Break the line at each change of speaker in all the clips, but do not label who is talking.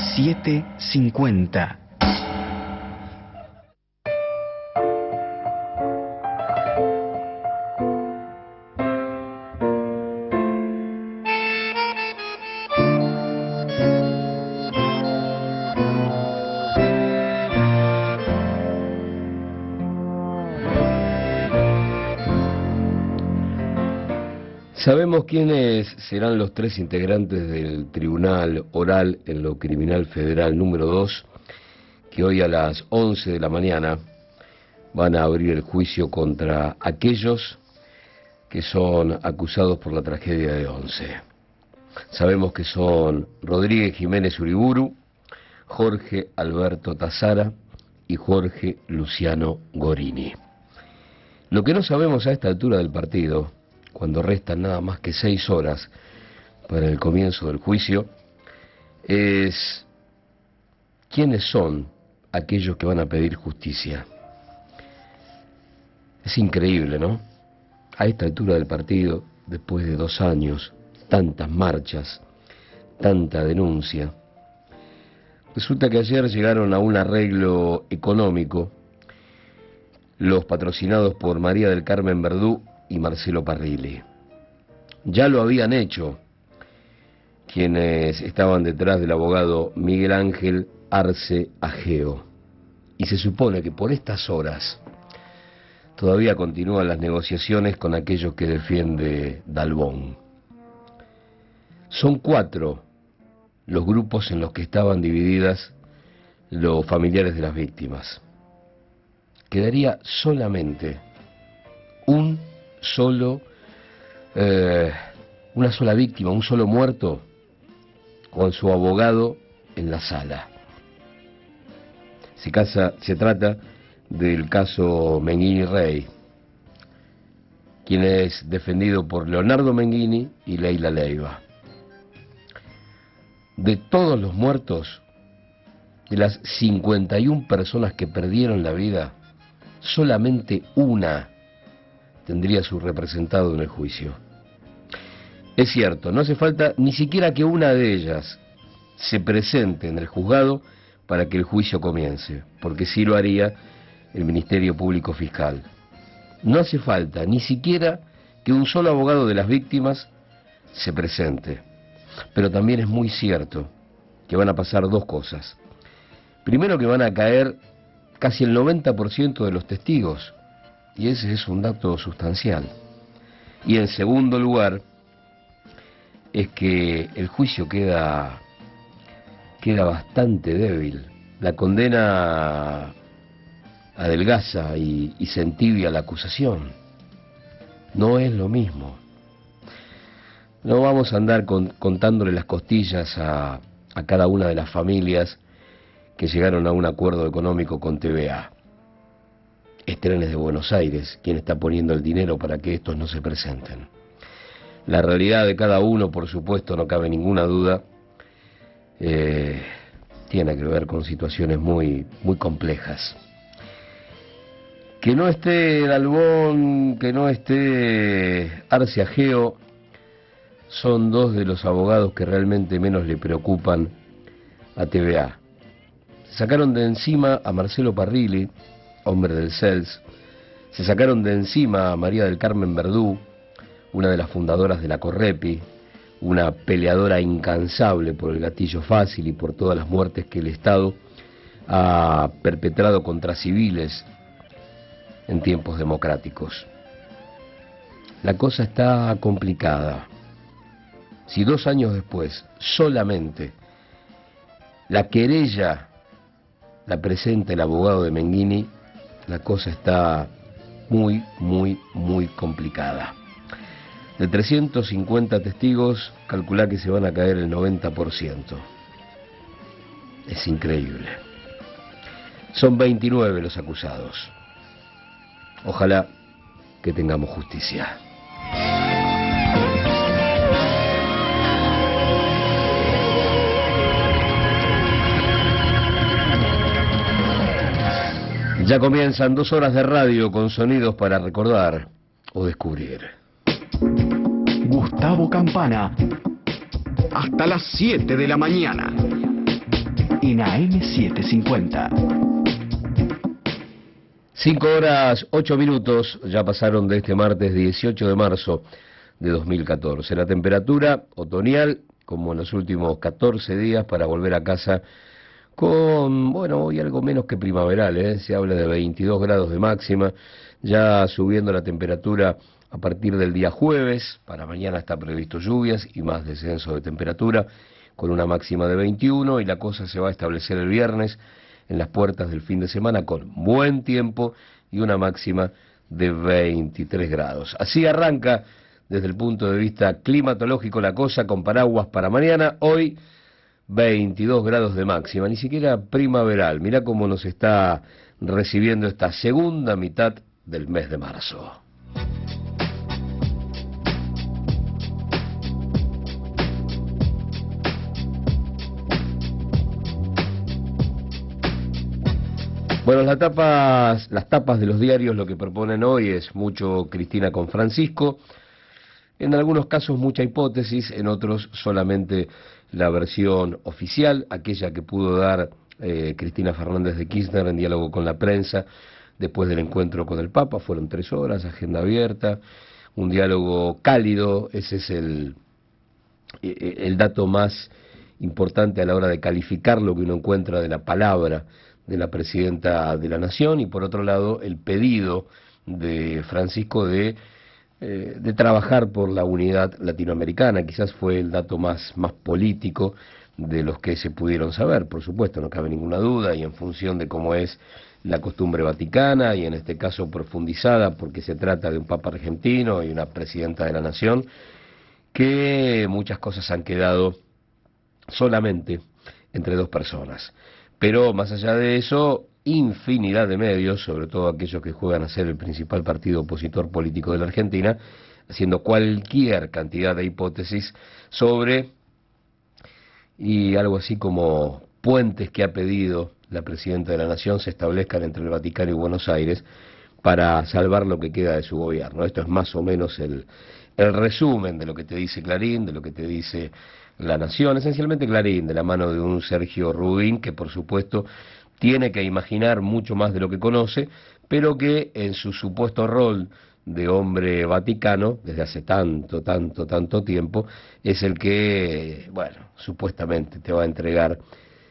750.
Sabemos quiénes serán los tres integrantes del Tribunal Oral en lo Criminal Federal número 2, que hoy a las 11 de la mañana van a abrir el juicio contra aquellos que son acusados por la tragedia de 11. Sabemos que son Rodríguez Jiménez Uriburu, Jorge Alberto Tazara y Jorge Luciano Gorini. Lo que no sabemos a esta altura del partido cuando restan nada más que seis horas para el comienzo del juicio, es quiénes son aquellos que van a pedir justicia. Es increíble, ¿no? A esta altura del partido, después de dos años, tantas marchas, tanta denuncia. Resulta que ayer llegaron a un arreglo económico los patrocinados por María del Carmen Verdú y Marcelo Parrilli. Ya lo habían hecho quienes estaban detrás del abogado Miguel Ángel Arce Ageo. Y se supone que por estas horas todavía continúan las negociaciones con aquellos que defiende Dalbón. Son cuatro los grupos en los que estaban divididas los familiares de las víctimas. Quedaría solamente un solo, eh, una sola víctima, un solo muerto, con su abogado en la sala. Se, casa, se trata del caso Menghini Rey, quien es defendido por Leonardo Menghini y Leila Leiva. De todos los muertos, de las 51 personas que perdieron la vida, solamente una tendría su representado en el juicio. Es cierto, no hace falta ni siquiera que una de ellas se presente en el juzgado para que el juicio comience, porque sí lo haría el Ministerio Público Fiscal. No hace falta ni siquiera que un solo abogado de las víctimas se presente. Pero también es muy cierto que van a pasar dos cosas. Primero que van a caer casi el 90% de los testigos, y ese es un dato sustancial. Y en segundo lugar, es que el juicio queda, queda bastante débil. La condena adelgaza y, y la acusación. No es lo mismo. No vamos a andar contándole las costillas a, a cada una de las familias que llegaron a un acuerdo económico con TVA es Trenes de Buenos Aires quien está poniendo el dinero para que estos no se presenten. La realidad de cada uno, por supuesto, no cabe ninguna duda, eh, tiene que ver con situaciones muy, muy complejas. Que no esté Dalbón, que no esté Arce Ageo, son dos de los abogados que realmente menos le preocupan a TVA. Sacaron de encima a Marcelo Parrilli, hombre del CELS, se sacaron de encima a María del Carmen Verdú, una de las fundadoras de la Correpi, una peleadora incansable por el gatillo fácil y por todas las muertes que el Estado ha perpetrado contra civiles en tiempos democráticos. La cosa está complicada. Si dos años después solamente la querella la presenta el abogado de Menghini, la cosa está muy, muy, muy complicada. De 350 testigos, calcula que se van a caer el 90%. Es increíble. Son 29 los acusados. Ojalá que tengamos justicia. Ya comienzan dos horas de radio con sonidos para recordar o descubrir.
Gustavo Campana. Hasta las 7 de la mañana. en AM750.
Cinco horas, ocho minutos ya pasaron de este martes 18 de marzo de 2014. La temperatura otoñal, como en los últimos 14 días, para volver a casa con, bueno, hoy algo menos que primaveral, ¿eh? se habla de 22 grados de máxima, ya subiendo la temperatura a partir del día jueves, para mañana está previsto lluvias y más descenso de temperatura, con una máxima de 21 y la cosa se va a establecer el viernes en las puertas del fin de semana con buen tiempo y una máxima de 23 grados. Así arranca desde el punto de vista climatológico la cosa con paraguas para mañana. Hoy 22 grados de máxima, ni siquiera primaveral. Mira cómo nos está recibiendo esta segunda mitad del mes de marzo. Bueno, las tapas, las tapas de los diarios lo que proponen hoy es mucho Cristina con Francisco, en algunos casos mucha hipótesis, en otros solamente la versión oficial, aquella que pudo dar eh, Cristina Fernández de Kirchner en diálogo con la prensa después del encuentro con el Papa, fueron tres horas, agenda abierta, un diálogo cálido, ese es el, e, e, el dato más importante a la hora de calificar lo que uno encuentra de la palabra de la presidenta de la Nación. Y por otro lado el pedido de Francisco de eh, de trabajar por la unidad latinoamericana. Quizás fue el dato más, más político de los que se pudieron saber, por supuesto, no cabe ninguna duda, y en función de cómo es la costumbre vaticana, y en este caso profundizada porque se trata de un papa argentino y una presidenta de la nación, que muchas cosas han quedado solamente entre dos personas. Pero más allá de eso, infinidad de medios, sobre todo aquellos que juegan a ser el principal partido opositor político de la Argentina, haciendo cualquier cantidad de hipótesis sobre y algo así como puentes que ha pedido la presidenta de la Nación se establezcan entre el Vaticano y Buenos Aires para salvar lo que queda de su gobierno. Esto es más o menos el, el resumen de lo que te dice Clarín, de lo que te dice La Nación, esencialmente Clarín, de la mano de un Sergio Rubín, que por supuesto tiene que imaginar mucho más de lo que conoce, pero que en su supuesto rol de hombre vaticano, desde hace tanto, tanto, tanto tiempo, es el que, bueno, supuestamente te va a entregar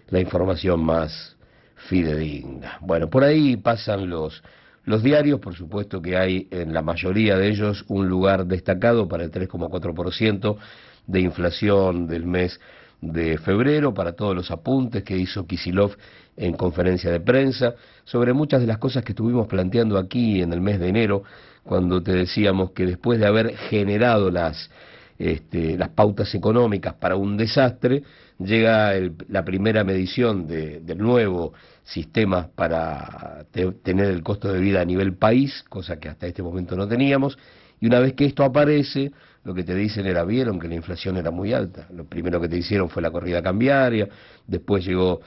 la información más fidedigna. Bueno, por ahí pasan los, los diarios, por supuesto que hay en la mayoría de ellos un lugar destacado para el 3,4% de inflación del mes de febrero, para todos los apuntes que hizo Kisilov en conferencia de prensa, sobre muchas de las cosas que estuvimos planteando aquí en el mes de enero, cuando te decíamos que después de haber generado las, este, las pautas económicas para un desastre, llega la primera medición del nuevo sistema para tener el costo de vida a nivel país, cosa que hasta este momento no teníamos, y una vez que esto aparece, lo que te dicen era, vieron que la inflación era muy alta. Lo primero que te hicieron fue la corrida cambiaria, después llegó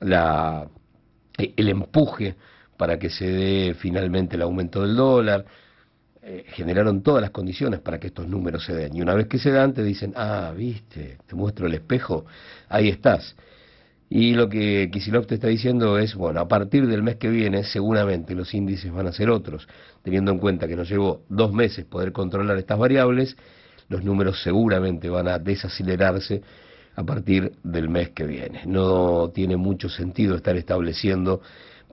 la, el empuje para que se dé finalmente el aumento del dólar, eh, generaron todas las condiciones para que estos números se den. Y una vez que se dan, te dicen, ah, viste, te muestro el espejo, ahí estás. Y lo que Kisilov te está diciendo es, bueno, a partir del mes que viene seguramente los índices van a ser otros, teniendo en cuenta que nos llevó dos meses poder controlar estas variables, los números seguramente van a desacelerarse a partir del mes que viene. No tiene mucho sentido estar estableciendo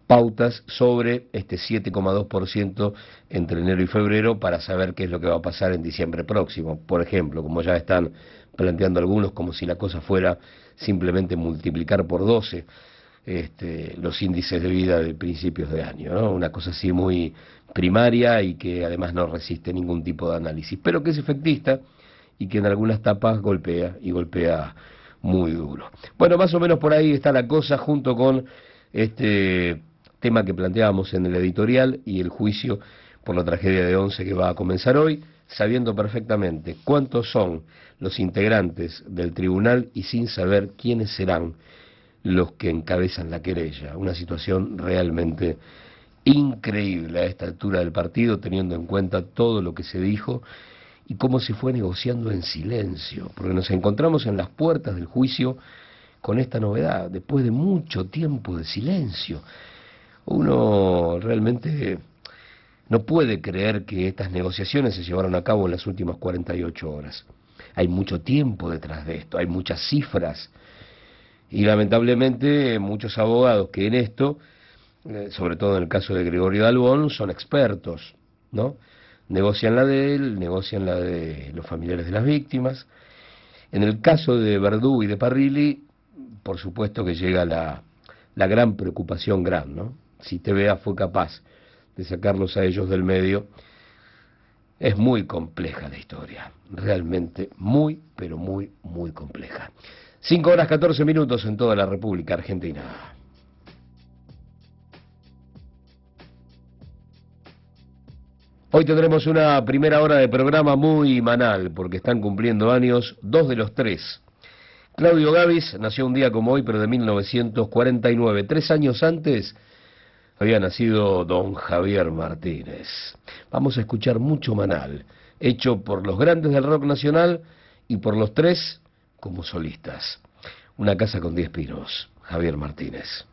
pautas sobre este 7,2% entre enero y febrero para saber qué es lo que va a pasar en diciembre próximo. Por ejemplo, como ya están planteando algunos, como si la cosa fuera simplemente multiplicar por 12 este, los índices de vida de principios de año, ¿no? Una cosa así muy primaria y que además no resiste ningún tipo de análisis, pero que es efectista y que en algunas tapas golpea y golpea muy duro. Bueno, más o menos por ahí está la cosa junto con este tema que planteábamos en el editorial y el juicio por la tragedia de Once que va a comenzar hoy, sabiendo perfectamente cuántos son los integrantes del tribunal y sin saber quiénes serán los que encabezan la querella. Una situación realmente increíble a esta altura del partido, teniendo en cuenta todo lo que se dijo y cómo se fue negociando en silencio, porque nos encontramos en las puertas del juicio
con esta novedad, después de mucho tiempo de silencio. Uno realmente no puede creer que estas negociaciones se llevaron a cabo en las últimas 48 horas. Hay mucho tiempo detrás de esto, hay muchas cifras y lamentablemente muchos abogados que en esto, sobre todo en el caso de Gregorio Dalbón, son expertos, ¿no? Negocian la de él, negocian la de los familiares de las víctimas. En el caso de Verdú y de Parrilli, por supuesto que llega la, la gran preocupación gran, ¿no? Si TVA fue capaz de sacarlos a ellos del medio, es muy compleja la historia, realmente muy, pero muy, muy compleja. 5 horas 14 minutos en toda la República Argentina. Hoy tendremos una primera hora de programa muy manal, porque están cumpliendo años dos de los tres. Claudio Gavis nació un día como hoy, pero de 1949. Tres años antes había nacido don Javier Martínez. Vamos a escuchar mucho manal, hecho por los grandes del rock nacional y por los tres como solistas. Una casa con diez pinos, Javier Martínez.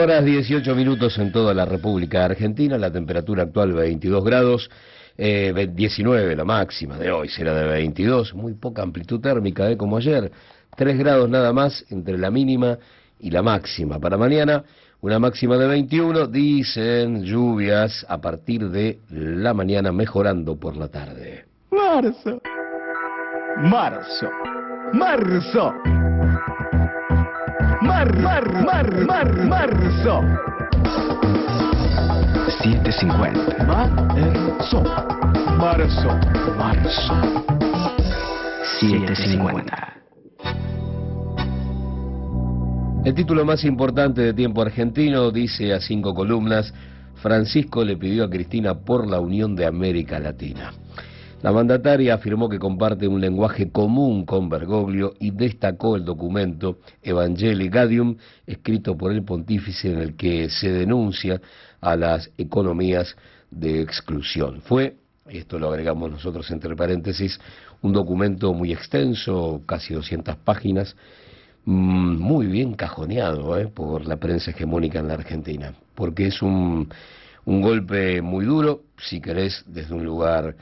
Horas 18 minutos en toda la República Argentina, la temperatura actual 22 grados, eh, 19 la máxima de hoy será de 22, muy poca amplitud térmica, eh, como ayer, 3 grados nada más entre la mínima y la máxima. Para mañana, una máxima de 21, dicen lluvias a partir de la mañana mejorando por la tarde.
Marzo. Marzo. Marzo. Mar, mar, mar, mar, marzo. 750. Marzo. Marzo. Marzo. 750.
El título más importante de Tiempo Argentino dice a cinco columnas, Francisco le pidió a Cristina por la unión de América Latina. La mandataria afirmó que comparte un lenguaje común con Bergoglio y destacó el documento Evangelii Gaudium, escrito por el pontífice en el que se denuncia a las economías de exclusión. Fue, esto lo agregamos nosotros entre paréntesis, un documento muy extenso, casi 200 páginas, mm, muy bien cajoneado ¿eh? por la prensa hegemónica en la Argentina, porque es un, un golpe muy duro, si querés, desde un lugar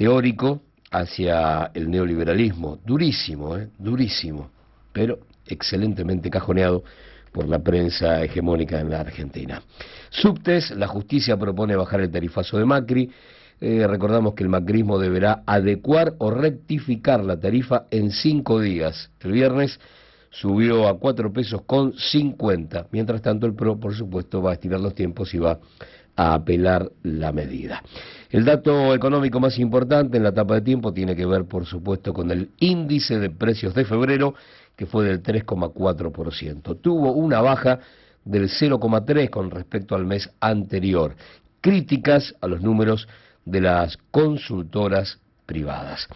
teórico hacia el neoliberalismo, durísimo, ¿eh? durísimo, pero excelentemente cajoneado por la prensa hegemónica en la Argentina. Subtes, la justicia propone bajar el tarifazo de Macri. Eh, recordamos que el macrismo deberá adecuar o rectificar la tarifa en cinco días. El viernes subió a cuatro pesos con cincuenta. Mientras tanto, el PRO, por supuesto, va a estirar los tiempos y va a apelar la medida. El dato económico más importante en la etapa de tiempo tiene que ver, por supuesto, con el índice de precios de febrero, que fue del 3,4%. Tuvo una baja del 0,3% con respecto al mes anterior. Críticas a los números de las consultoras privadas.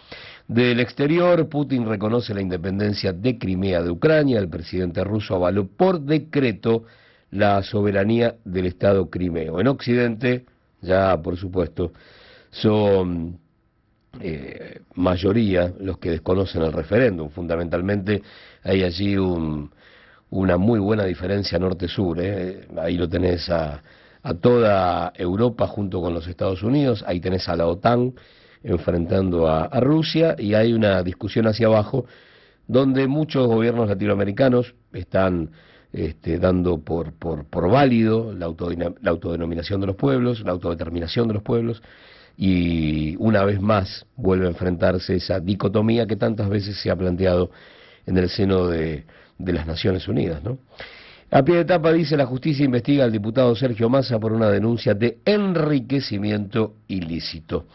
Del exterior, Putin reconoce la independencia de Crimea de Ucrania. El presidente ruso avaló por decreto la soberanía del Estado crimeo. En Occidente, ya por supuesto, son eh, mayoría los que desconocen el referéndum. Fundamentalmente hay allí una muy buena diferencia norte-sur. ¿eh? Ahí lo tenés a, a toda Europa junto con los Estados Unidos, ahí tenés a la OTAN enfrentando a, a, Rusia y hay una discusión hacia abajo donde muchos gobiernos latinoamericanos están este, dando por, por, por válido la, la autodenominación de los pueblos, la autodeterminación de los pueblos, y una vez más vuelve a enfrentarse esa dicotomía que tantas veces se ha planteado en el seno de, de las Naciones Unidas. ¿no? A pie de etapa dice la justicia investiga al diputado Sergio Massa por una denuncia de enriquecimiento ilícito.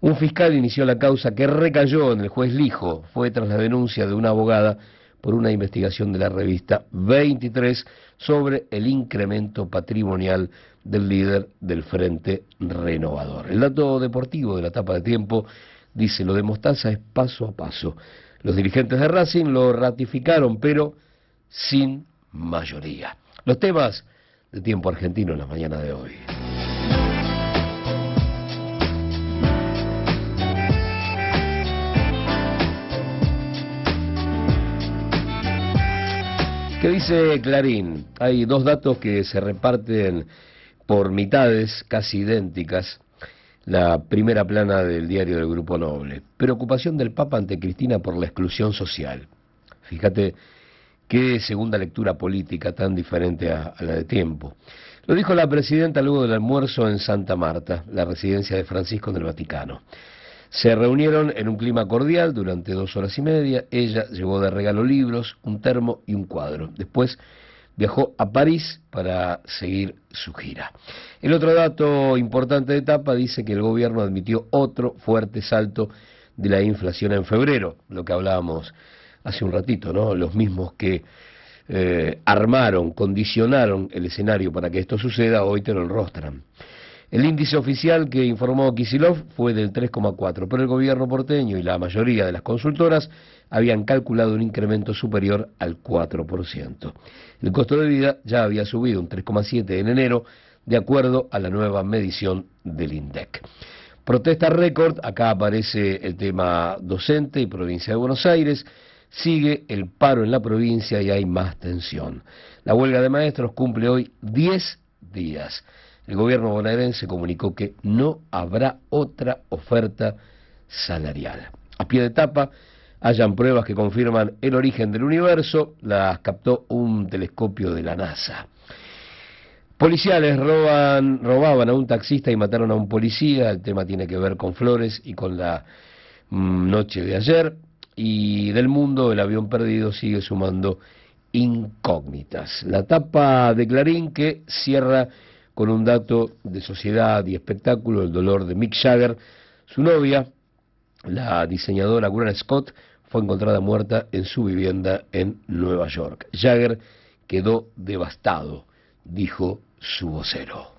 Un fiscal inició la causa que recayó en el juez Lijo, fue tras la denuncia de una abogada por una investigación de la revista 23 sobre el incremento patrimonial del líder del Frente Renovador. El dato deportivo de la etapa de tiempo dice, lo de Mostaza es paso a paso. Los dirigentes de Racing lo ratificaron, pero sin mayoría. Los temas de tiempo argentino en la mañana de hoy. ¿Qué dice Clarín? Hay dos datos que se reparten por mitades casi idénticas. La primera plana del diario del Grupo Noble. Preocupación del Papa ante Cristina por la exclusión social. Fíjate qué segunda lectura política tan diferente a, la de tiempo. Lo dijo la presidenta luego del almuerzo en Santa Marta, la residencia de Francisco en el Vaticano. Se reunieron en un clima cordial durante dos horas y media. Ella llevó de regalo libros, un termo y un cuadro. Después viajó a París para seguir su gira. El otro dato importante de etapa dice que el gobierno admitió otro fuerte salto de la inflación en febrero, lo que hablábamos hace un ratito, ¿no? Los mismos que eh, armaron, condicionaron el escenario para que esto suceda, hoy te lo enrostran. El índice oficial que informó Kisilov fue del 3,4, pero el gobierno porteño y la mayoría de las consultoras habían calculado un incremento superior al 4%. El costo de vida ya había subido un 3,7 en enero, de acuerdo a la nueva medición del INDEC. Protesta récord, acá aparece el tema docente y provincia de Buenos Aires. sigue el paro en la provincia y hay más tensión. La huelga de maestros cumple hoy 10 días. El gobierno bonaerense comunicó que no habrá otra oferta salarial. A pie de tapa, hayan pruebas que confirman el origen del universo, las captó un telescopio de la NASA. Policiales roban, robaban a un taxista y mataron a un policía, el tema tiene que ver con Flores y con la mm, noche de ayer, y del mundo el avión perdido sigue sumando incógnitas. La tapa de Clarín que cierra con un dato de sociedad y espectáculo, el dolor de Mick Jagger, su novia, la diseñadora Grant Scott, fue encontrada muerta en su vivienda en Nueva York. Jagger quedó devastado, dijo su vocero.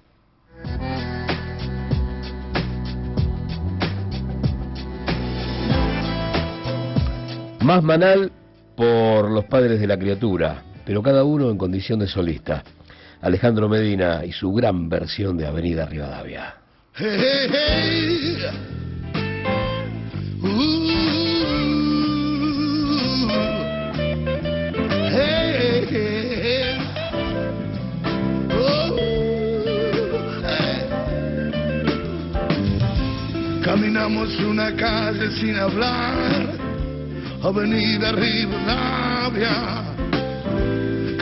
Más manal por los padres de la criatura, pero cada uno en condición de solista. Alejandro Medina y su gran versión de Avenida Rivadavia.
Caminamos una calle sin hablar, Avenida Rivadavia.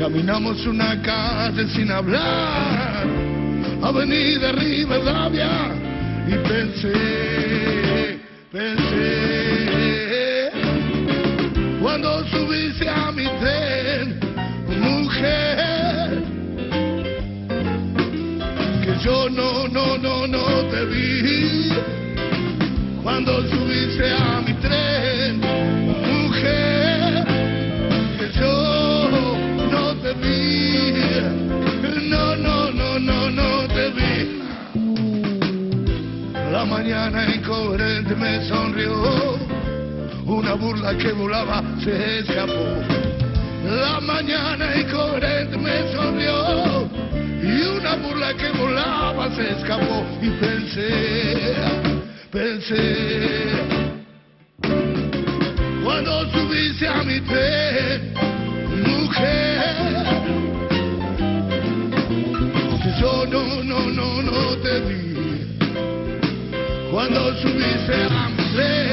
Caminamos una calle sin hablar, Avenida Rivadavia. Y pensé, pensé, cuando subiste a mi tren, mujer, que yo no, no, no, no te vi cuando subiste a mi tren, que volaba se escapó. La mañana incoherente me sonrió y una burla que volaba se escapó y pensé pensé cuando subiste a mi tren, mujer, yo no, no, no, no te vi. Cuando subiste a mi tren,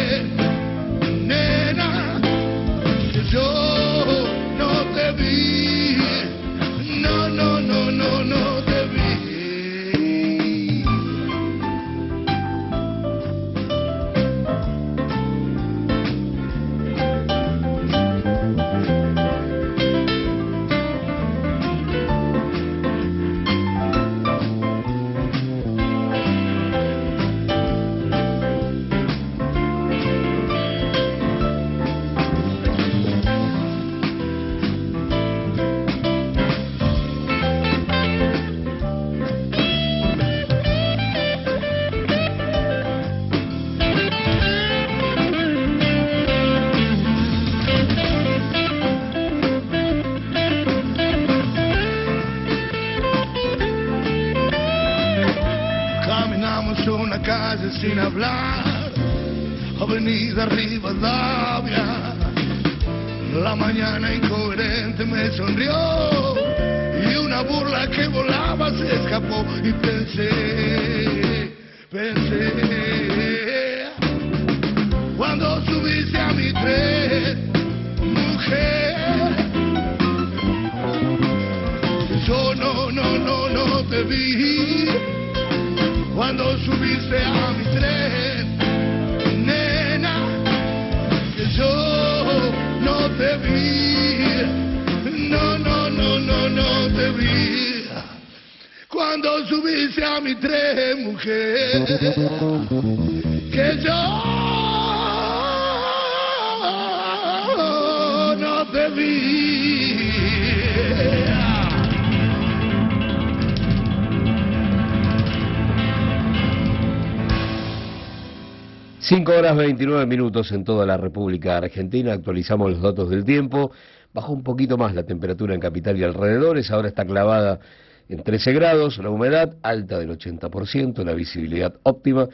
horas 29 minutos en toda la República Argentina. Actualizamos los datos del tiempo. Bajó un poquito más la temperatura en capital y alrededores. Ahora está clavada en 13 grados. La humedad alta del 80%. La visibilidad óptima.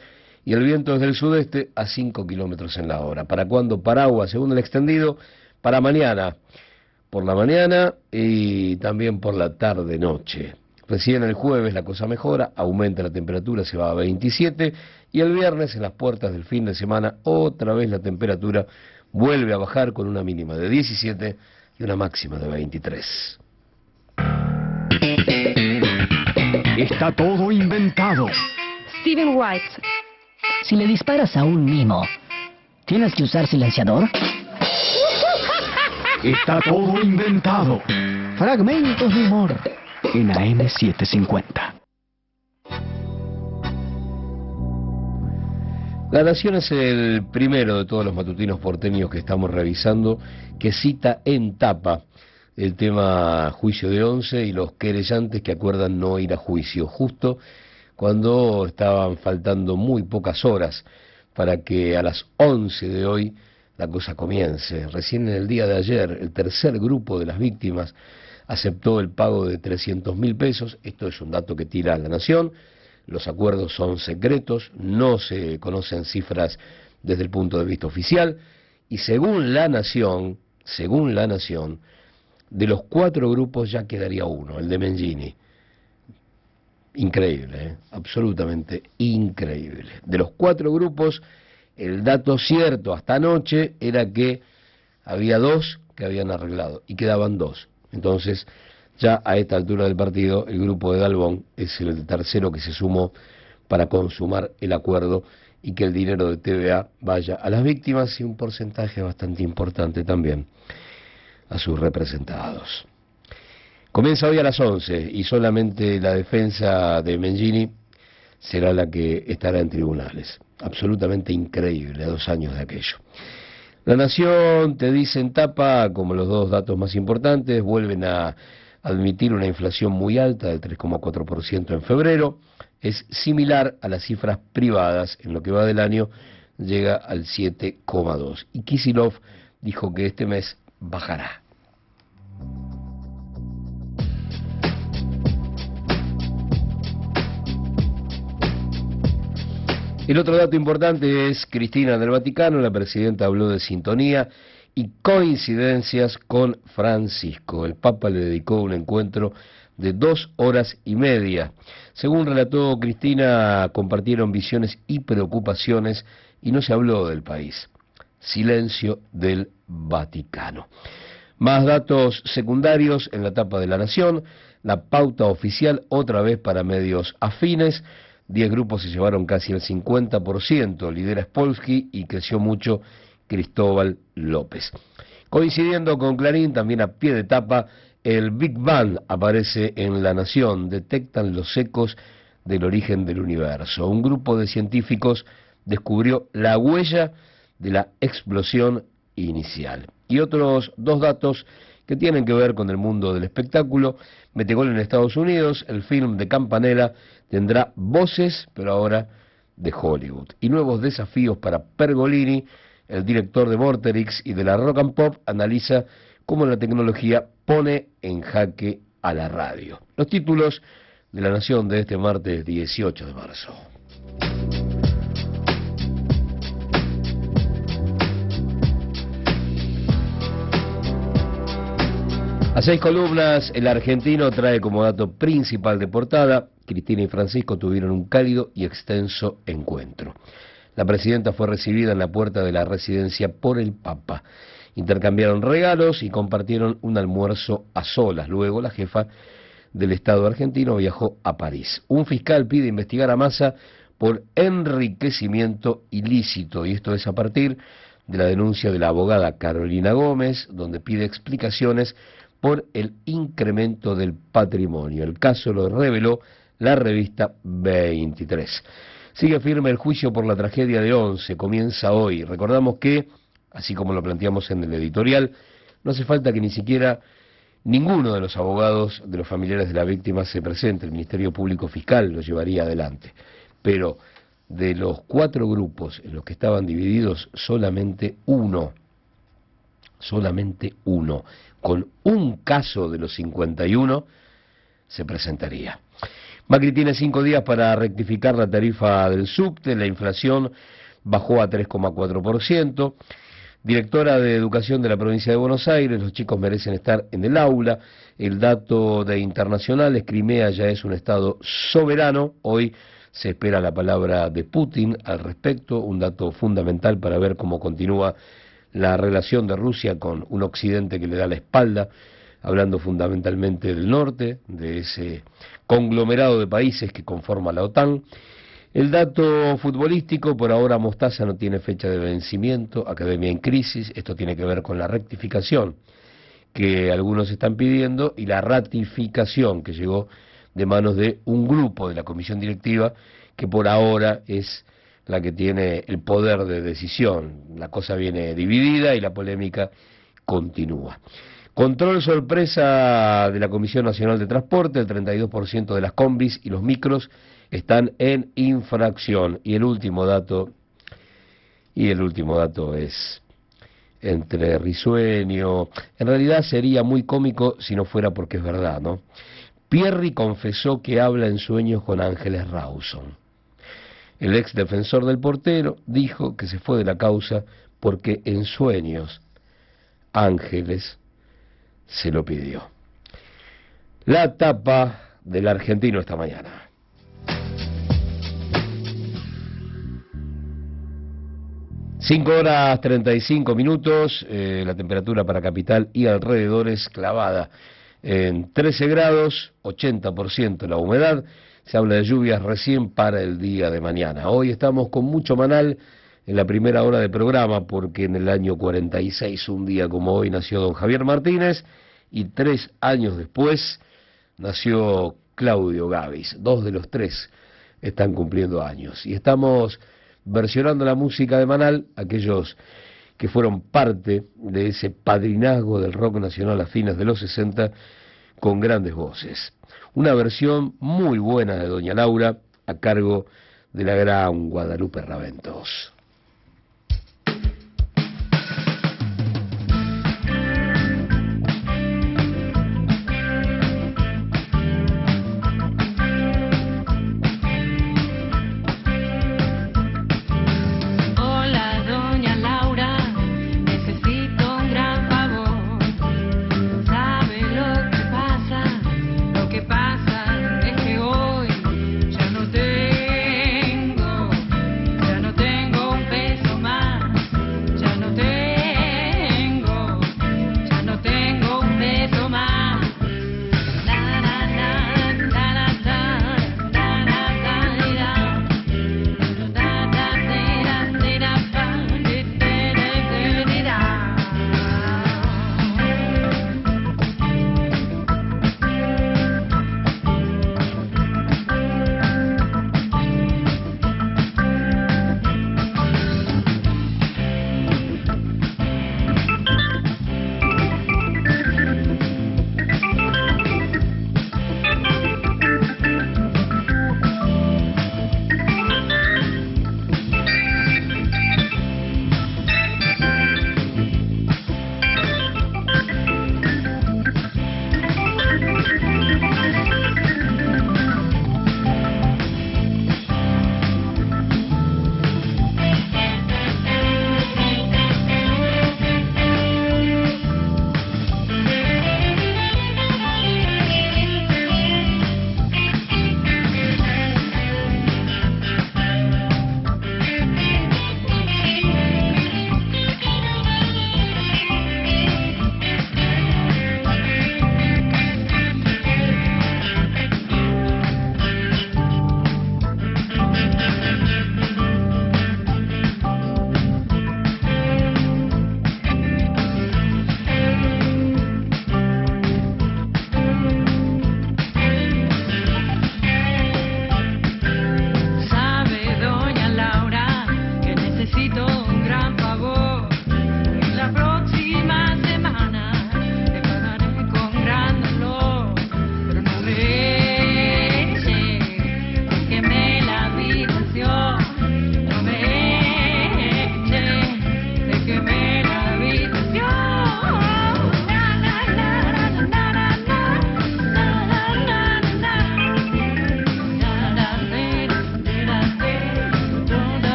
Y el viento es del sudeste a 5 kilómetros en la hora. ¿Para cuándo? Paraguas, según el extendido, para mañana, por la mañana y también por la tarde-noche. Recién el jueves la cosa mejora, aumenta la temperatura, se va a 27 y el viernes en las puertas del fin de semana otra vez la temperatura vuelve a bajar con una mínima de 17 y una máxima de 23.
Está todo inventado.
Steven White.
Si le disparas a un mimo, ¿tienes que usar silenciador?
Está todo inventado.
Fragmentos de humor.
En AM750.
La Nación es el primero de todos los matutinos porteños que estamos revisando que cita en tapa el tema juicio de once y los querellantes que acuerdan no ir a juicio, justo cuando estaban faltando muy pocas horas para que a las 11 de hoy la cosa comience. Recién en el día de ayer, el tercer grupo de las víctimas aceptó el pago de 300 mil pesos. Esto es un dato que tira la Nación. Los acuerdos son secretos, no se conocen cifras desde el punto de vista oficial. Y según la Nación, según la Nación, de los cuatro grupos ya quedaría uno, el de Mengini. Increíble, ¿eh? absolutamente increíble. De los cuatro grupos, el dato cierto hasta anoche era que había dos que habían arreglado y quedaban dos. Entonces, ya a esta altura del partido, el grupo de Galvón es el tercero que se sumó para consumar el acuerdo y que el dinero de TVA vaya a las víctimas y un porcentaje bastante importante también a sus representados. Comienza hoy a las 11 y solamente la defensa de Mengini será la que estará en tribunales. Absolutamente increíble a dos años de aquello. La Nación te dice en tapa, como los dos datos más importantes, vuelven a admitir una inflación muy alta del 3,4% en febrero. Es similar a las cifras privadas, en lo que va del año llega al 7,2%. Y Kisilov dijo que este mes bajará. El otro dato importante es Cristina del Vaticano, la presidenta habló de sintonía y coincidencias con Francisco. El Papa le dedicó un encuentro de dos horas y media. Según relató Cristina, compartieron visiones y preocupaciones y no se habló del país. Silencio del Vaticano. Más datos secundarios en la etapa de la Nación, la pauta oficial otra vez para medios afines, Diez grupos se llevaron casi el 50%, lidera Spolsky y creció mucho Cristóbal López. Coincidiendo con Clarín, también a pie de tapa, el Big Bang aparece en La Nación, detectan los ecos del origen del universo. Un grupo de científicos descubrió la huella de la explosión inicial. Y otros dos datos que tienen que ver con el mundo del espectáculo. Metegol en Estados Unidos, el film de Campanella tendrá voces, pero ahora de Hollywood. Y nuevos desafíos para Pergolini, el director de Vorterix y de la Rock and Pop, analiza cómo la tecnología pone en jaque a la radio. Los títulos de la Nación de este martes 18 de marzo. A seis columnas, el argentino trae como dato principal de portada, Cristina y Francisco tuvieron un cálido y extenso encuentro. La presidenta fue recibida en la puerta de la residencia por el Papa. Intercambiaron regalos y compartieron un almuerzo a solas. Luego la jefa del Estado argentino viajó a París. Un fiscal pide investigar a Massa por enriquecimiento ilícito y esto es a partir de la denuncia de la abogada Carolina Gómez, donde pide explicaciones por el incremento del patrimonio. El caso lo reveló la revista 23. Sigue firme el juicio por la tragedia de Once, comienza hoy. Recordamos que, así como lo planteamos en el editorial, no hace falta que ni siquiera ninguno de los abogados de los familiares de la víctima se presente, el Ministerio Público Fiscal lo llevaría adelante. Pero de los cuatro grupos en los que estaban divididos, solamente uno, solamente uno, con un caso de los 51 se presentaría. Macri tiene cinco días para rectificar la tarifa del subte, la inflación bajó a 3,4%, Directora de Educación de la provincia de Buenos Aires, los chicos merecen estar en el aula. El dato de internacionales, Crimea ya es un Estado soberano. Hoy se espera la palabra de Putin al respecto, un dato fundamental para ver cómo continúa la relación de Rusia con un Occidente que le da la espalda, hablando fundamentalmente del norte, de ese conglomerado de países que conforma la OTAN. El dato futbolístico, por ahora Mostaza no tiene fecha de vencimiento, Academia en crisis, esto tiene que ver con la rectificación que algunos están pidiendo y la ratificación que llegó de manos de un grupo de la comisión directiva que por ahora es la que tiene el poder de decisión. La cosa viene dividida y la polémica continúa. Control sorpresa de la Comisión Nacional de Transporte, el 32% de las combis y los micros están en infracción. Y el último dato, y el último dato es entre risueño, en realidad sería muy cómico si no fuera porque es verdad, ¿no? Pierri confesó que habla en sueños con Ángeles Rawson. El ex defensor del portero dijo que se fue de la causa porque en sueños Ángeles se lo pidió. La tapa del argentino esta mañana. Cinco horas treinta y cinco minutos, eh, la temperatura para capital y alrededores clavada en 13 grados, 80% la humedad, se habla de lluvias recién para el día de mañana. Hoy estamos con mucho manal en la primera hora de programa porque en el año 46, un día como hoy, nació don Javier Martínez y tres años después nació Claudio Gavis. Dos de los tres están cumpliendo años. Y estamos versionando la música de Manal, aquellos que fueron parte de ese padrinazgo del rock nacional a fines de los 60 con grandes voces. Una versión muy buena de Doña Laura a cargo de la gran Guadalupe Raventos.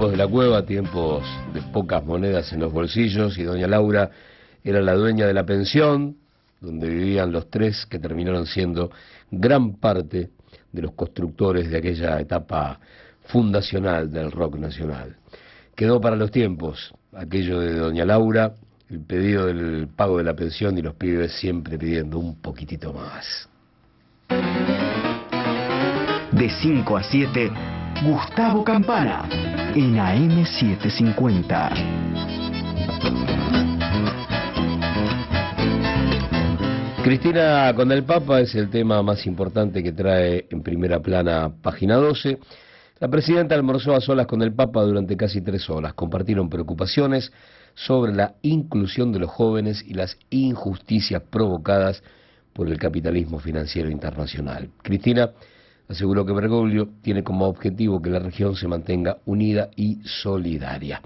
Tiempos de la cueva, tiempos de pocas monedas en los bolsillos y doña Laura era la dueña de la pensión donde vivían los tres que terminaron siendo gran parte de los constructores de aquella etapa fundacional del rock nacional. Quedó para los tiempos aquello de doña Laura, el pedido del pago de la pensión y los pibes siempre pidiendo un poquitito más.
De 5 a 7, Gustavo Campana, en AM750.
Cristina con el Papa es el tema más importante que trae en primera plana página 12. La presidenta almorzó a solas con el Papa durante casi tres horas. Compartieron preocupaciones sobre la inclusión de los jóvenes y las injusticias provocadas por el capitalismo financiero internacional. Cristina aseguró que Bergoglio tiene como objetivo que la región se mantenga unida y solidaria.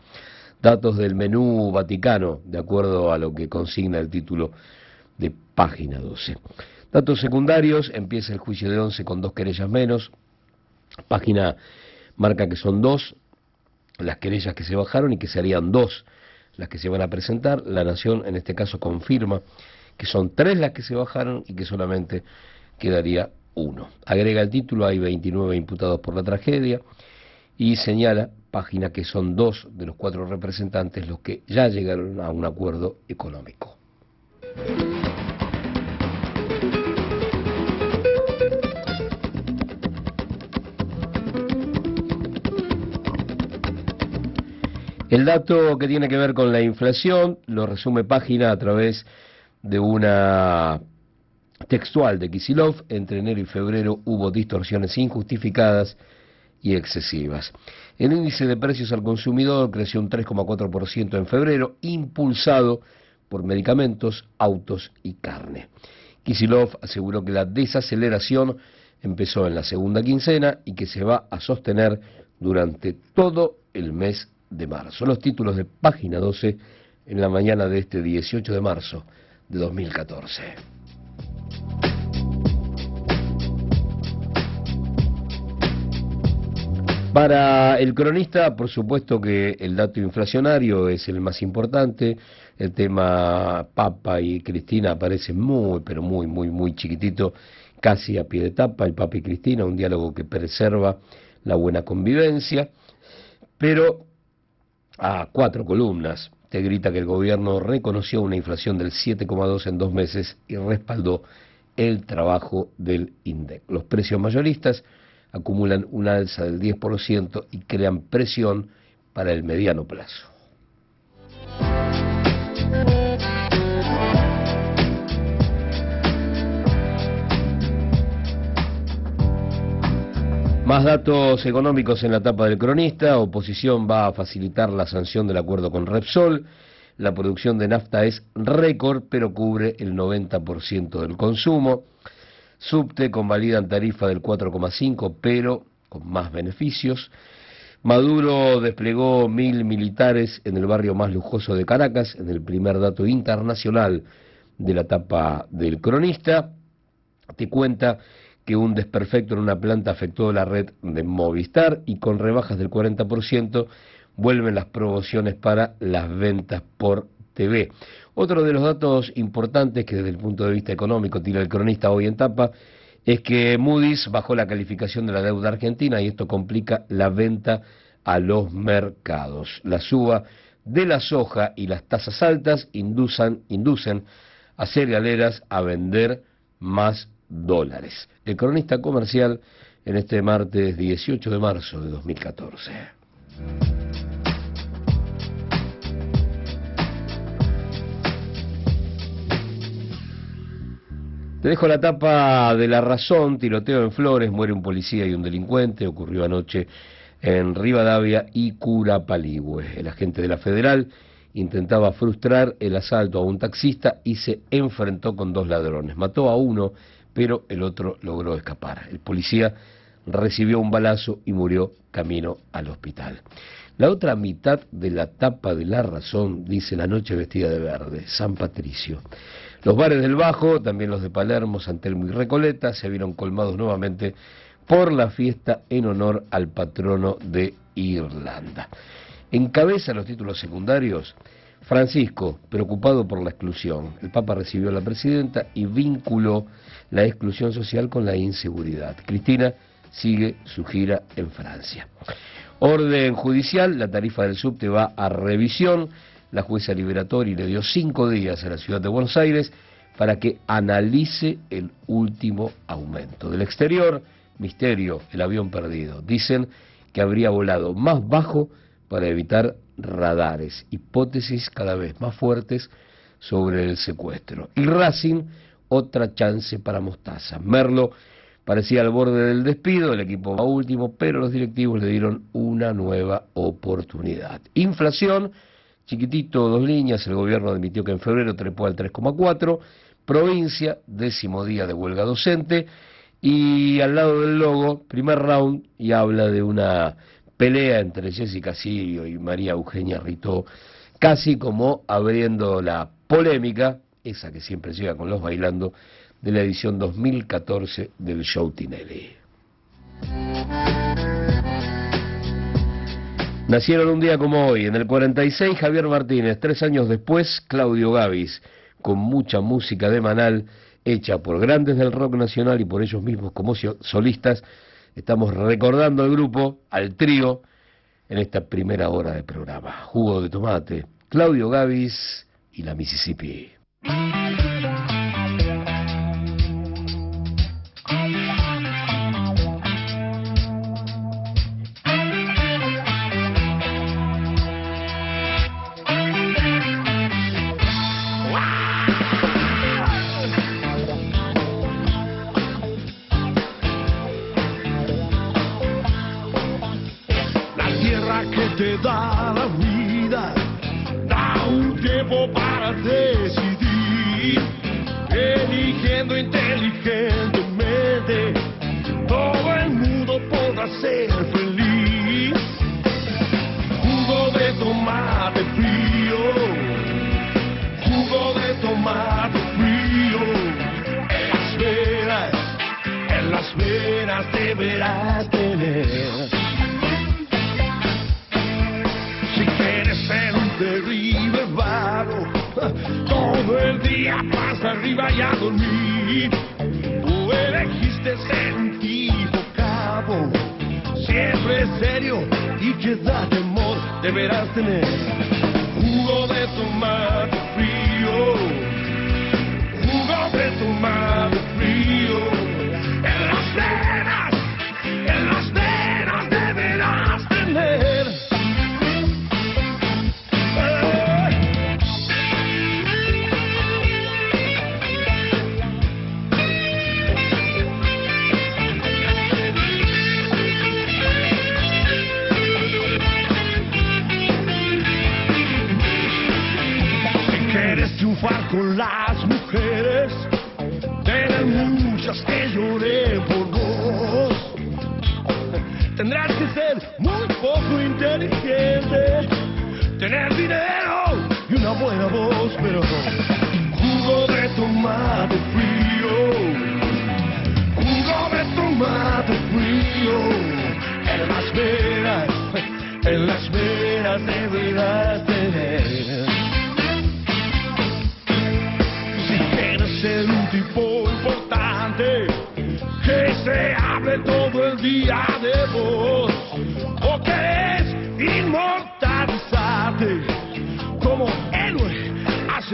Datos del menú Vaticano, de acuerdo a lo que consigna el título de página 12. Datos secundarios, empieza el juicio de 11 con dos querellas menos. Página marca que son dos las querellas que se bajaron y que serían dos las que se van a presentar. La Nación en este caso confirma que son tres las que se bajaron y que solamente quedaría Agrega el título, hay 29 imputados por la tragedia y señala, página, que son dos de los cuatro representantes los que ya llegaron a un acuerdo económico. El dato que tiene que ver con la inflación lo resume página a través de una textual de Kisilov. Entre enero y febrero hubo distorsiones injustificadas y excesivas. El índice de precios al consumidor creció un 3,4% en febrero, impulsado por medicamentos, autos y carne. Kisilov aseguró que la desaceleración empezó en la segunda quincena y que se va a sostener durante todo el mes de marzo. Los títulos de página 12 en la mañana de este 18 de marzo de 2014. Para el cronista, por supuesto que el dato inflacionario es el más importante. El tema Papa y Cristina aparece muy, pero muy, muy, muy chiquitito, casi a pie de tapa. El Papa y Cristina, un diálogo que preserva la buena convivencia. Pero a cuatro columnas. Te grita que el gobierno reconoció una inflación del 7,2 en dos meses y respaldó el trabajo del INDEC. Los precios mayoristas acumulan una alza del 10% y crean presión para el mediano plazo. Más datos económicos en la etapa del cronista. Oposición va a facilitar la sanción del acuerdo con Repsol. La producción de nafta es récord, pero cubre el 90% del consumo. Subte convalidan tarifa del 4,5, pero con más beneficios. Maduro desplegó mil militares en el barrio más lujoso de Caracas, en el primer dato internacional de la etapa del cronista. Te cuenta que un desperfecto en una planta afectó la red de Movistar y con rebajas del 40% vuelven las promociones para las ventas por TV. Otro de los datos importantes que desde el punto de vista económico tira el cronista hoy en tapa es que Moody's bajó la calificación de la deuda argentina y esto complica la venta a los mercados. La suba de la soja y las tasas altas inducen, inducen a cerealeras a vender más dólares. El cronista comercial en este martes 18 de marzo de 2014. Te dejo la tapa de la razón, tiroteo en Flores, muere un policía y un delincuente, ocurrió anoche en Rivadavia y Curapaligüe. El agente de la Federal intentaba frustrar el asalto a un taxista y se enfrentó con dos ladrones. Mató a uno pero el otro logró escapar. El policía recibió un balazo y murió camino al hospital. La otra mitad de la tapa de la razón dice La noche vestida de verde, San Patricio. Los bares del Bajo, también los de Palermo, Santelmo y Recoleta, se vieron colmados nuevamente por la fiesta en honor al patrono de Irlanda. Encabeza los títulos secundarios Francisco, preocupado por la exclusión. El Papa recibió a la presidenta y vinculó la exclusión social con la inseguridad. Cristina sigue su gira en Francia. Orden judicial, la tarifa del subte va a revisión. La jueza liberatoria le dio cinco días a la ciudad de Buenos Aires para que analice el último aumento. Del exterior, misterio, el avión perdido. Dicen que habría volado más bajo para evitar radares, hipótesis cada vez más fuertes sobre el secuestro. Y Racing, otra chance para Mostaza. Merlo parecía al borde del despido, el equipo va último, pero los directivos le dieron una nueva oportunidad. Inflación, chiquitito, dos líneas, el gobierno admitió que en febrero trepó al 3,4, provincia, décimo día de huelga docente, y al lado del logo, primer round, y habla de una pelea entre Jessica Sirio y María Eugenia Ritó, casi como abriendo la polémica, esa que siempre llega con los bailando, de la edición 2014 del show Tinelli. Nacieron un día como hoy, en el 46 Javier Martínez, tres años después Claudio Gavis, con mucha música de Manal hecha por grandes del rock nacional y por ellos mismos como solistas, Estamos recordando al grupo, al trío, en esta primera hora de programa. Jugo de tomate, Claudio Gavis y la Mississippi.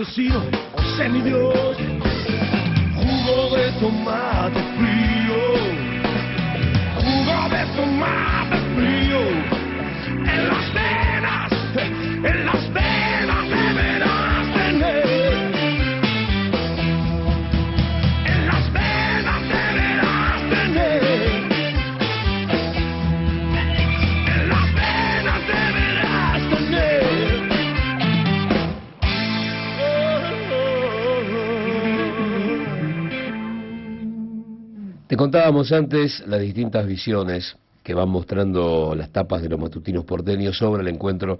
asesino o oh, semidios. Jugo de tomate frío. Jugo de tomate.
Contábamos antes las distintas visiones que van mostrando las tapas de los matutinos porteños sobre el encuentro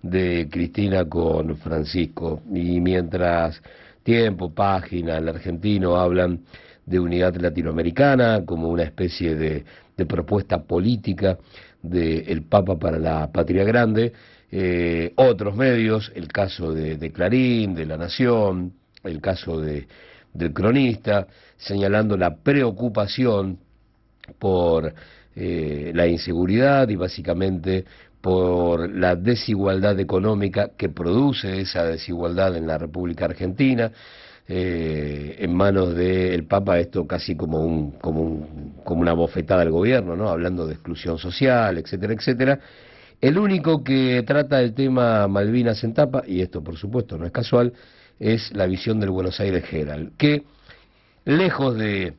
de Cristina con Francisco. Y mientras Tiempo, Página, El Argentino hablan de unidad latinoamericana como una especie de, propuesta política del Papa para la Patria Grande. Eh, otros medios, el caso de, Clarín, de La Nación, el caso de, del cronista, señalando la preocupación por eh, la inseguridad y básicamente por la desigualdad económica que produce esa desigualdad en la República Argentina. Eh, en manos del Papa esto casi como un, como un, como una bofetada al gobierno, ¿no? Hablando de exclusión social, etcétera, etcétera. El único que trata el tema Malvinas en tapa, y esto por supuesto no es casual, es la visión del Buenos Aires Herald, que lejos de,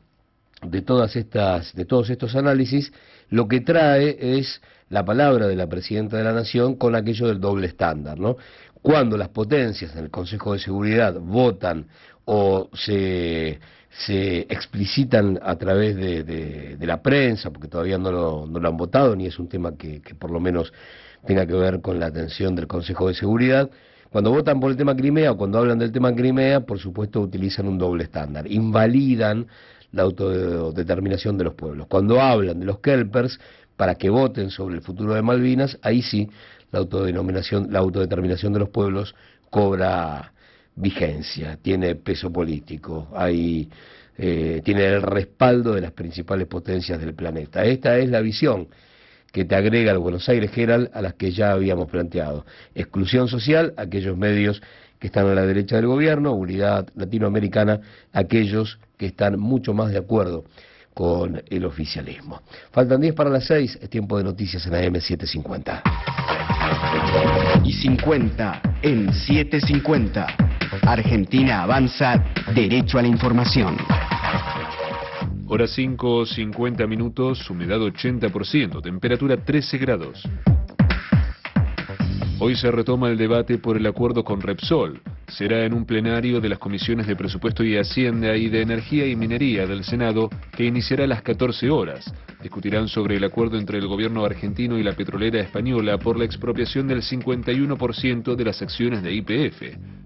de todas estas, de todos estos análisis, lo que trae es la palabra de la presidenta de la Nación con aquello del doble estándar, ¿no? Cuando las potencias en el Consejo de Seguridad votan o se, se explicitan a través de, de, la prensa, porque todavía no lo, no lo, han votado, ni es un tema que, que por lo menos tenga que ver con la atención del Consejo de Seguridad, cuando votan por el tema Crimea o cuando hablan del tema Crimea, por supuesto utilizan un doble estándar, invalidan la autodeterminación de los pueblos. Cuando hablan de los Kelpers, para que voten sobre el futuro de Malvinas, ahí sí la autodenominación, la autodeterminación de los pueblos cobra vigencia, tiene peso político, hay, eh, tiene el respaldo de las principales potencias del planeta. Esta es la visión que te agrega el Buenos Aires Herald a las que ya habíamos planteado. Exclusión social, aquellos medios que están a la derecha del gobierno, unidad latinoamericana, aquellos que están mucho más de acuerdo con el oficialismo. Faltan 10 para las 6, es tiempo de noticias en AM750.
Y 50 en 750. Argentina avanza derecho a la información.
Hora 5, 50 minutos, humedad 80%, temperatura 13 grados. Hoy se retoma el debate por el acuerdo con Repsol. Será en un plenario de las comisiones de presupuesto y Hacienda y de Energía y Minería del Senado que iniciará a las 14 horas. Discutirán sobre el acuerdo entre el gobierno argentino y la petrolera española por la expropiación del 51% de las acciones de IPF.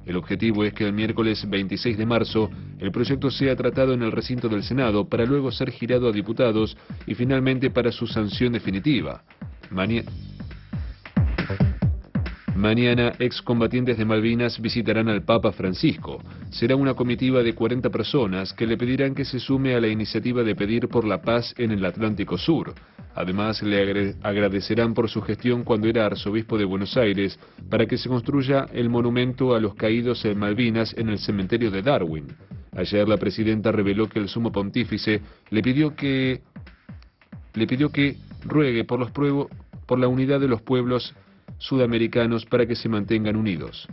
El objetivo es que el miércoles 26 de marzo el proyecto sea tratado en el recinto del Senado para luego ser girado a diputados y finalmente para su sanción definitiva. Mañana, excombatientes de Malvinas visitarán al Papa Francisco. Será una comitiva de 40 personas que le pedirán que se sume a la iniciativa de pedir por la paz en el Atlántico Sur. Además, le agradecerán por su gestión cuando era arzobispo de Buenos Aires para que se construya el monumento a los caídos en Malvinas en el cementerio de Darwin. Ayer la presidenta reveló que el sumo pontífice le pidió que le pidió que ruegue por los por la unidad de los pueblos sudamericanos para que se mantengan unidos.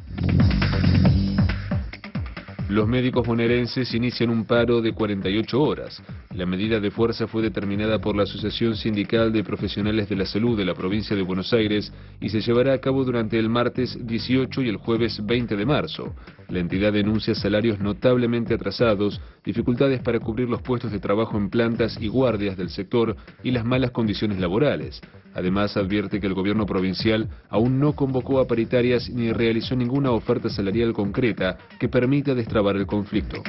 Los médicos bonaerenses inician un paro de 48 horas. La medida de fuerza fue determinada por la Asociación Sindical de Profesionales de la Salud de la provincia de Buenos Aires y se llevará a cabo durante el martes 18 y el jueves 20 de marzo. La entidad denuncia salarios notablemente atrasados, dificultades para cubrir los puestos de trabajo en plantas y guardias del sector y las malas condiciones laborales. Además, advierte que el gobierno provincial aún no convocó a paritarias ni realizó ninguna oferta salarial concreta que permita destrabar el conflicto.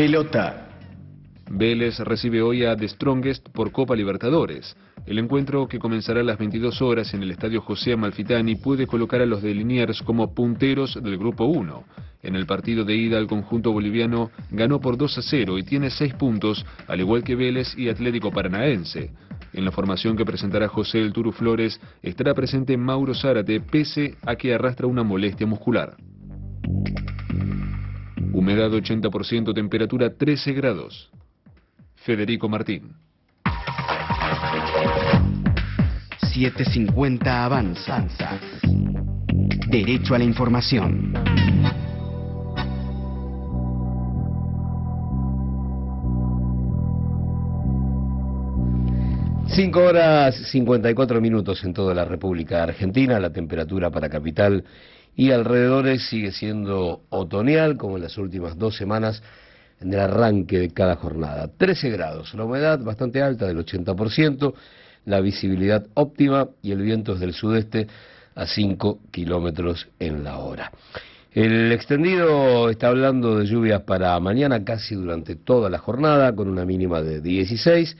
Pelota.
Vélez recibe hoy a The Strongest por Copa Libertadores. El encuentro, que comenzará a las 22 horas en el estadio José Amalfitani, puede colocar a los de Liniers como punteros del Grupo 1. En el partido de ida, el conjunto boliviano ganó por 2 a 0 y tiene 6 puntos, al igual que Vélez y Atlético Paranaense. En la formación que presentará José El Turu Flores estará presente Mauro Zárate, pese a que arrastra una molestia muscular. Humedad 80%, temperatura 13 grados. Federico Martín.
750 Avanza. Derecho a la información.
Cinco horas 54 minutos en toda la República Argentina, la temperatura para capital y alrededores sigue siendo otoñal como en las últimas dos semanas en el arranque de cada jornada. 13 grados, la humedad bastante alta del 80%, la visibilidad óptima y el viento es del sudeste a 5 kilómetros en la hora. El extendido está hablando de lluvias para mañana casi durante toda la jornada, con una mínima de 16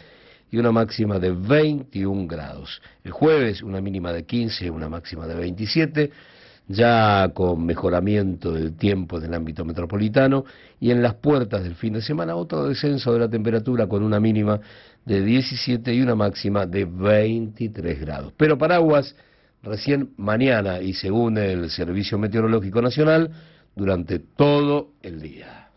y una máxima de 21 grados. El jueves una mínima de 15 y una máxima de 27, ya con mejoramiento del tiempo en el ámbito metropolitano y en las puertas del fin de semana otro descenso de la temperatura con una mínima de 17 y una máxima de 23 grados. Pero paraguas recién mañana y según el Servicio Meteorológico Nacional, durante todo el día.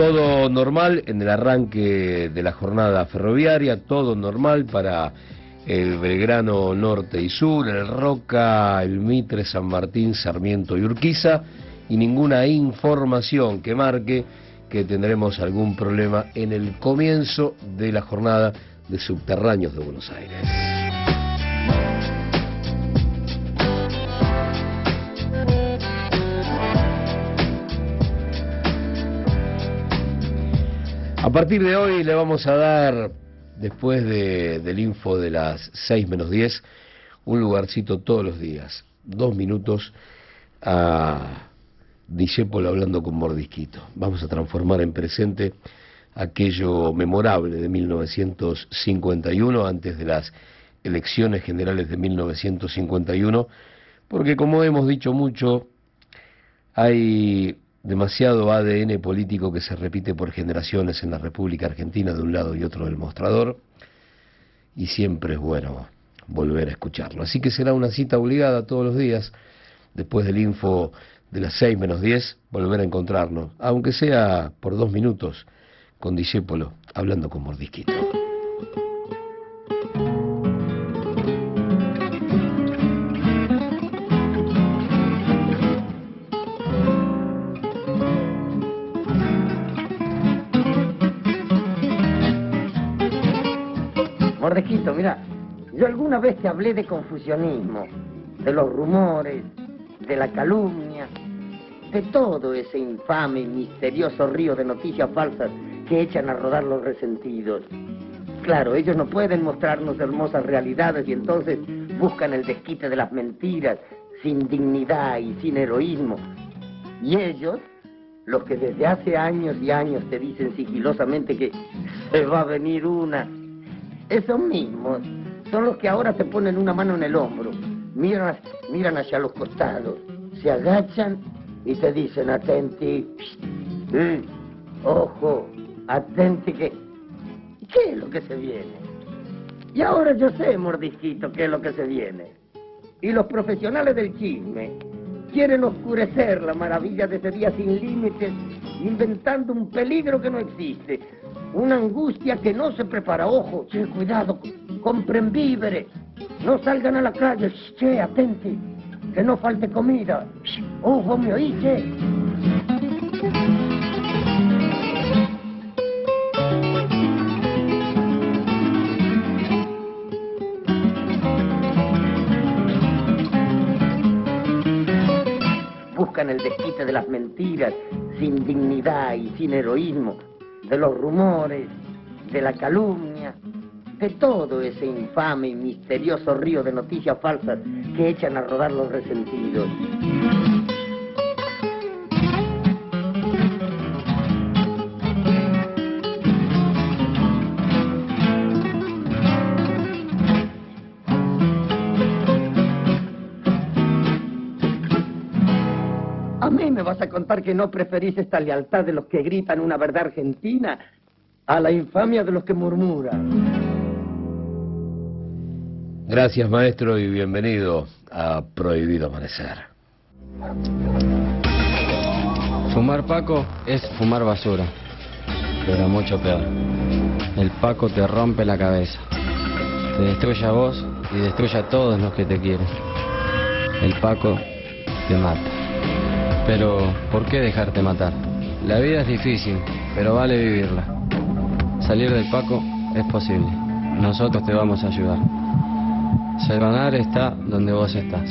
Todo normal en el arranque de la jornada ferroviaria, todo normal para el Belgrano Norte y Sur, el Roca, el Mitre, San Martín, Sarmiento y Urquiza, y ninguna información que marque que tendremos algún problema en el comienzo de la jornada de subterráneos de Buenos Aires. A partir de hoy le vamos a dar, después del info de las 6 menos 10, un lugarcito todos los días, dos minutos a Discépolo hablando con Mordisquito. Vamos a transformar en presente aquello memorable de 1951, antes de las elecciones generales de 1951, porque como hemos dicho mucho, hay demasiado ADN político que se repite por generaciones en la República Argentina de un lado y otro del mostrador, y siempre es bueno volver a escucharlo. Así que será una cita obligada todos los días, después del info de las 6 menos 10, volver a encontrarnos, aunque sea por dos minutos, con Discépolo, hablando con Mordisquito.
Mira, yo alguna vez te hablé de confusionismo, de los rumores, de la calumnia, de todo ese infame y misterioso río de noticias falsas que echan a rodar los resentidos. Claro, ellos no pueden mostrarnos hermosas realidades y entonces buscan el desquite de las mentiras, sin dignidad y sin heroísmo. Y ellos, los que desde hace años y años te dicen sigilosamente que se va a venir una, esos mismos son los que ahora te ponen una mano en el hombro, miran, miran hacia los costados, se agachan y te dicen, atenti, ojo, atenti que... ¿Qué es lo que se viene? Y ahora yo sé, mordisquito, qué es lo que se viene. Y los profesionales del chisme quieren oscurecer la maravilla de ese día sin límites, inventando un peligro que no existe, una angustia que no se prepara. Ojo, che, cuidado, compren víveres, no salgan a la calle, che, atenti que no falte comida. Vos me oíste. Buscan el desquite de las mentiras, sin dignidad y sin heroísmo, de los rumores, de la calumnia, de todo ese infame y misterioso río de noticias falsas que echan a rodar los resentidos. Me vas a contar que no preferís esta lealtad de los que gritan una verdad argentina a la infamia de los que murmuran.
Gracias maestro y bienvenido a Prohibido Amanecer.
Fumar Paco es fumar basura, pero mucho peor. El Paco te rompe la cabeza, te destruye a vos y destruye a todos los que te quieren. El Paco te mata. Pero, ¿por qué dejarte matar? La vida es difícil, pero vale vivirla. Salir del Paco es posible. Nosotros te vamos a ayudar. Selvanar está donde vos estás.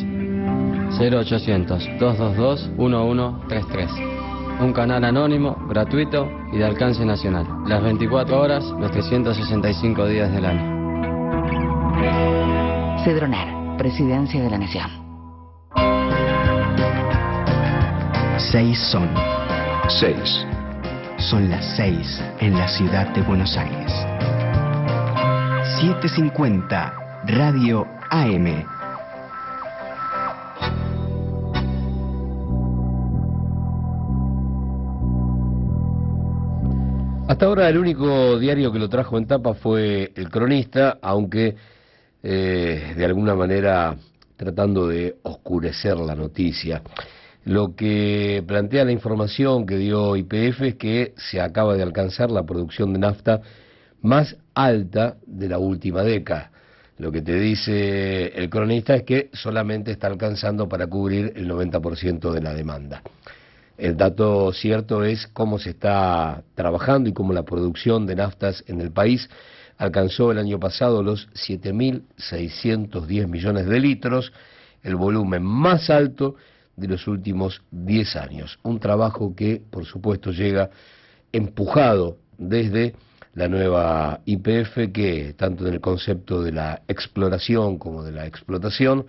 0800-222-1133. Un canal anónimo, gratuito y de alcance nacional. Las 24 horas, los 365 días del año.
Cedronar, Presidencia de la Nación.
Seis son.
Seis.
Son las seis en la ciudad de Buenos Aires. 750 Radio AM.
Hasta ahora el único diario que lo trajo en tapa fue El Cronista, aunque eh, de alguna manera tratando de oscurecer la noticia. Lo que plantea la información que dio IPF es que se acaba de alcanzar la producción de nafta más alta de la última década. Lo que te dice el cronista es que solamente está alcanzando para cubrir el 90% de la demanda. El dato cierto es cómo se está trabajando y cómo la producción de naftas en el país alcanzó el año pasado los 7.610 millones de litros, el volumen más alto de los últimos 10 años. Un trabajo que, por supuesto, llega empujado desde la nueva IPF que, tanto en el concepto de la exploración como de la explotación,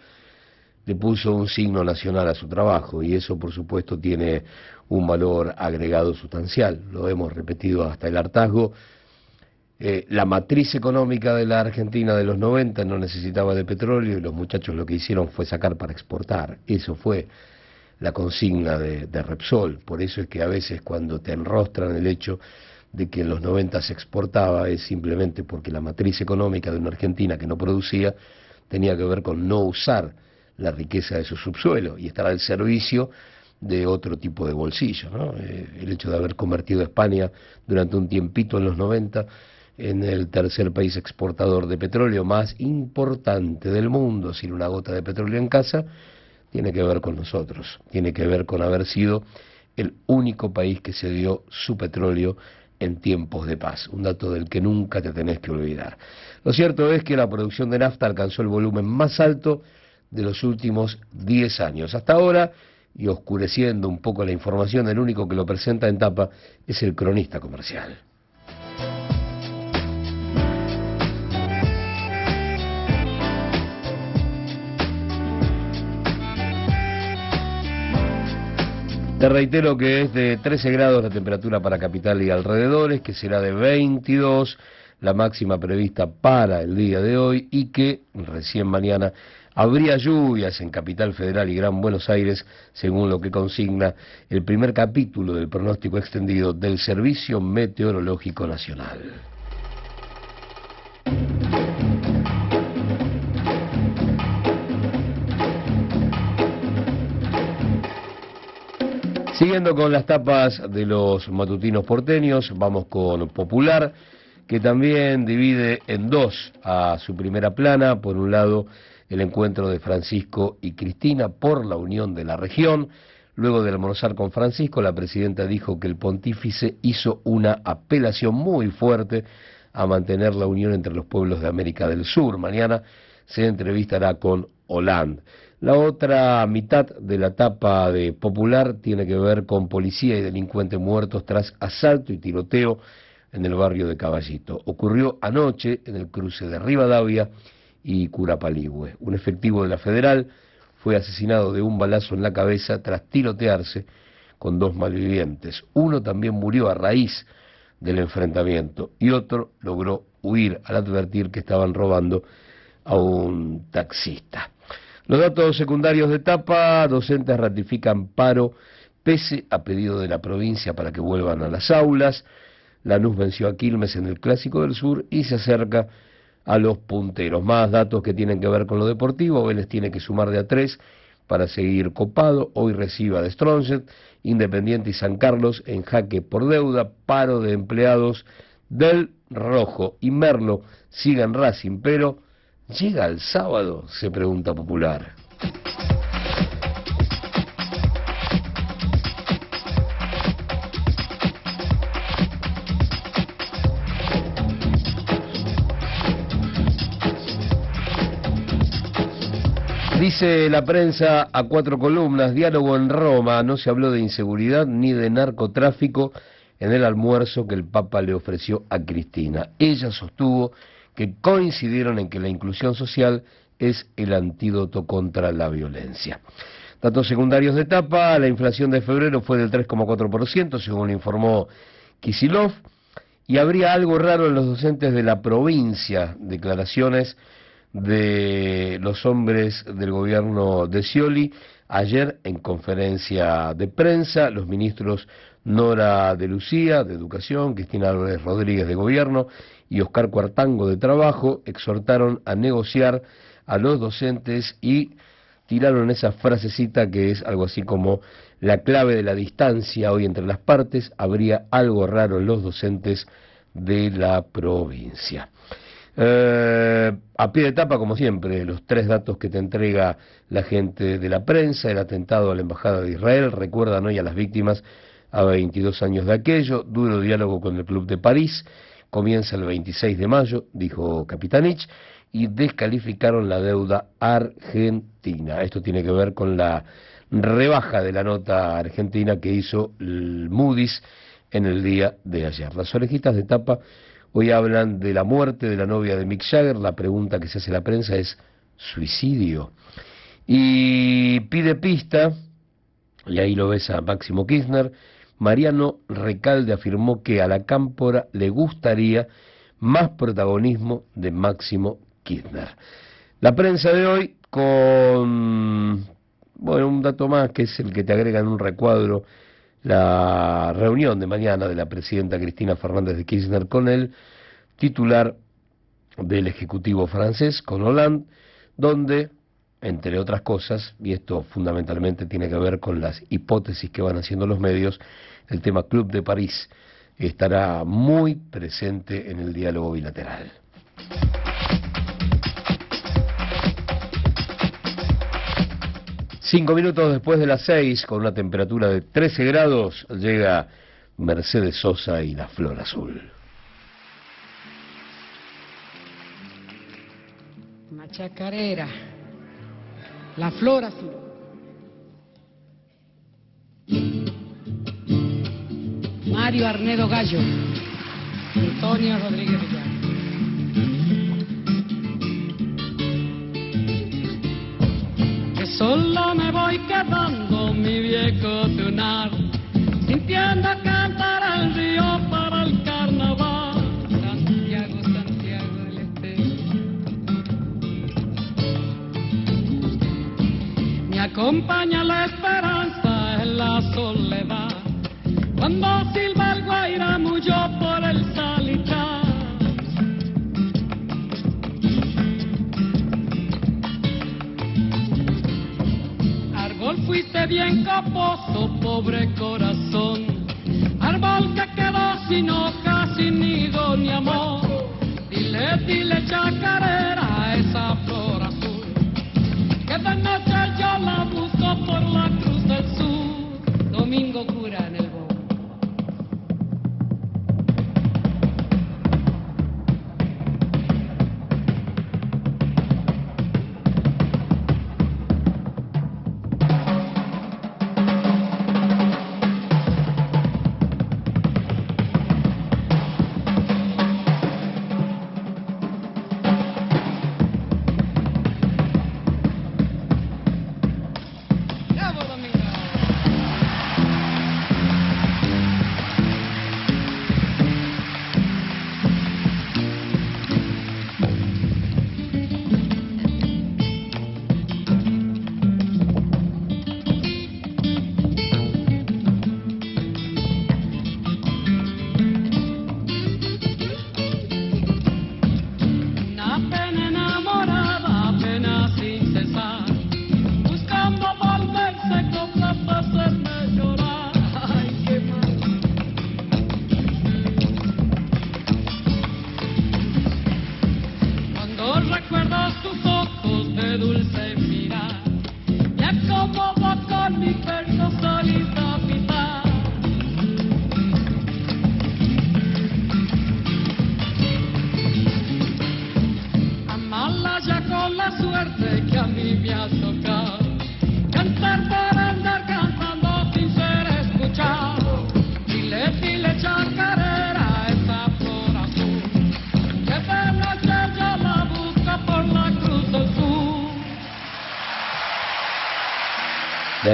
le puso un signo nacional a su trabajo y eso por supuesto tiene un valor agregado sustancial. Lo hemos repetido hasta el hartazgo. Eh, la matriz económica de la Argentina de los 90 no necesitaba de petróleo y los muchachos lo que hicieron fue sacar para exportar. Eso fue la consigna de, Repsol. Por eso es que a veces cuando te enrostran el hecho de que en los 90 se exportaba es simplemente porque la matriz económica de una Argentina que no producía tenía que ver con no usar la riqueza de su subsuelo y estar al servicio de otro tipo de bolsillo. ¿no? Eh, el hecho de haber convertido a España durante un tiempito en los 90 en el tercer país exportador de petróleo más importante del mundo, sin una gota de petróleo en casa, tiene que ver con nosotros, tiene que ver con haber sido el único país que se dio su petróleo en tiempos de paz, un dato del que nunca te tenés que olvidar. Lo cierto es que la producción de nafta alcanzó el volumen más alto de los últimos 10 años. Hasta ahora, y oscureciendo un poco la información, el único que lo presenta en tapa es el cronista comercial. Te reitero que es de 13 grados la temperatura para capital y alrededores, que será de 22 la máxima prevista para el día de hoy y que recién mañana Habría lluvias en Capital Federal y Gran Buenos Aires, según lo que consigna el primer capítulo del pronóstico extendido del Servicio Meteorológico Nacional. Siguiendo con las tapas de los matutinos porteños, vamos con Popular, que también divide en dos a su primera plana. Por un lado, el encuentro de Francisco y Cristina por la unión de la región. Luego de almorzar con Francisco, la presidenta dijo que el pontífice hizo una apelación muy fuerte a mantener la unión entre los pueblos de América del Sur. Mañana se entrevistará con Hollande. La otra mitad de la etapa de Popular tiene que ver con policía y delincuentes muertos tras asalto y tiroteo en el barrio de Caballito. Ocurrió anoche en el cruce de Rivadavia y Curapaligüe. Un efectivo de la Federal fue asesinado de un balazo en la cabeza tras tirotearse con dos malvivientes. Uno también murió a raíz del enfrentamiento y otro logró huir al advertir que estaban robando a un taxista. Los datos secundarios de etapa, docentes ratifican paro pese a pedido de la provincia para que vuelvan a las aulas. La Lanús venció a Quilmes en el Clásico del Sur y se acerca a los punteros. Más datos que tienen que ver con lo deportivo, Vélez tiene que sumar de a tres para seguir copado, hoy reciba de Strongset, Independiente y San Carlos en jaque por deuda, paro de empleados del Rojo y Merlo sigan Racing, pero ¿llega el sábado? se pregunta Popular. Dice la prensa a cuatro columnas, diálogo en Roma, no se habló de inseguridad ni de narcotráfico en el almuerzo que el Papa le ofreció a Cristina. Ella sostuvo que coincidieron en que la inclusión social es el antídoto contra la violencia. Datos secundarios de etapa, la inflación de febrero fue del 3,4%, según informó Kisilov, y habría algo raro en los docentes de la provincia, declaraciones de los hombres del gobierno de Scioli. Ayer, en conferencia de prensa, los ministros Nora de Lucía, de Educación, Cristina Álvarez Rodríguez, de Gobierno, y Oscar Cuartango, de Trabajo, exhortaron a negociar a los docentes y tiraron esa frasecita que es algo así como la clave de la distancia hoy entre las partes, habría algo raro en los docentes de la provincia. Eh, a pie de etapa, como siempre, los tres datos que te entrega la gente de la prensa, el atentado a la Embajada de Israel, recuerdan hoy a las víctimas a 22 años de aquello, duro diálogo con el Club de París, comienza el 26 de mayo, dijo Capitanich, y descalificaron la deuda argentina. Esto tiene que ver con la rebaja de la nota argentina que hizo el Moody's en el día de ayer. Las orejitas de tapa hoy hablan de la muerte de la novia de Mick Jagger. La pregunta que se hace la prensa es ¿suicidio? Y pide pista, y ahí lo ves a Máximo Kirchner, Mariano Recalde afirmó que a la cámpora le gustaría más protagonismo de Máximo Kirchner. La prensa de hoy con bueno, un dato más que es el que te agrega en un recuadro la reunión de mañana de la presidenta Cristina Fernández de Kirchner con el titular del Ejecutivo francés, con Hollande, donde, entre otras cosas, y esto fundamentalmente tiene que ver con las hipótesis que van haciendo los medios, el tema Club de París estará muy presente en el diálogo bilateral. Cinco minutos después de las seis, con una temperatura de 13 grados, llega Mercedes Sosa y la Flor Azul.
Machacarera, la Flor Azul. Mario Arnedo Gallo, Antonio Rodríguez Villar. Solo me voy quedando mi viejo tunar, sintiendo cantar al río para el carnaval. Santiago, Santiago del Este. Me acompaña la esperanza en la soledad, cuando silba el guairamuyo por el salitar. fuiste bien caposo, pobre corazón. Árbol que quedó sin hojas, sin nido ni amor. Dile, dile chacarera a esa flor azul. Que de noche yo la busco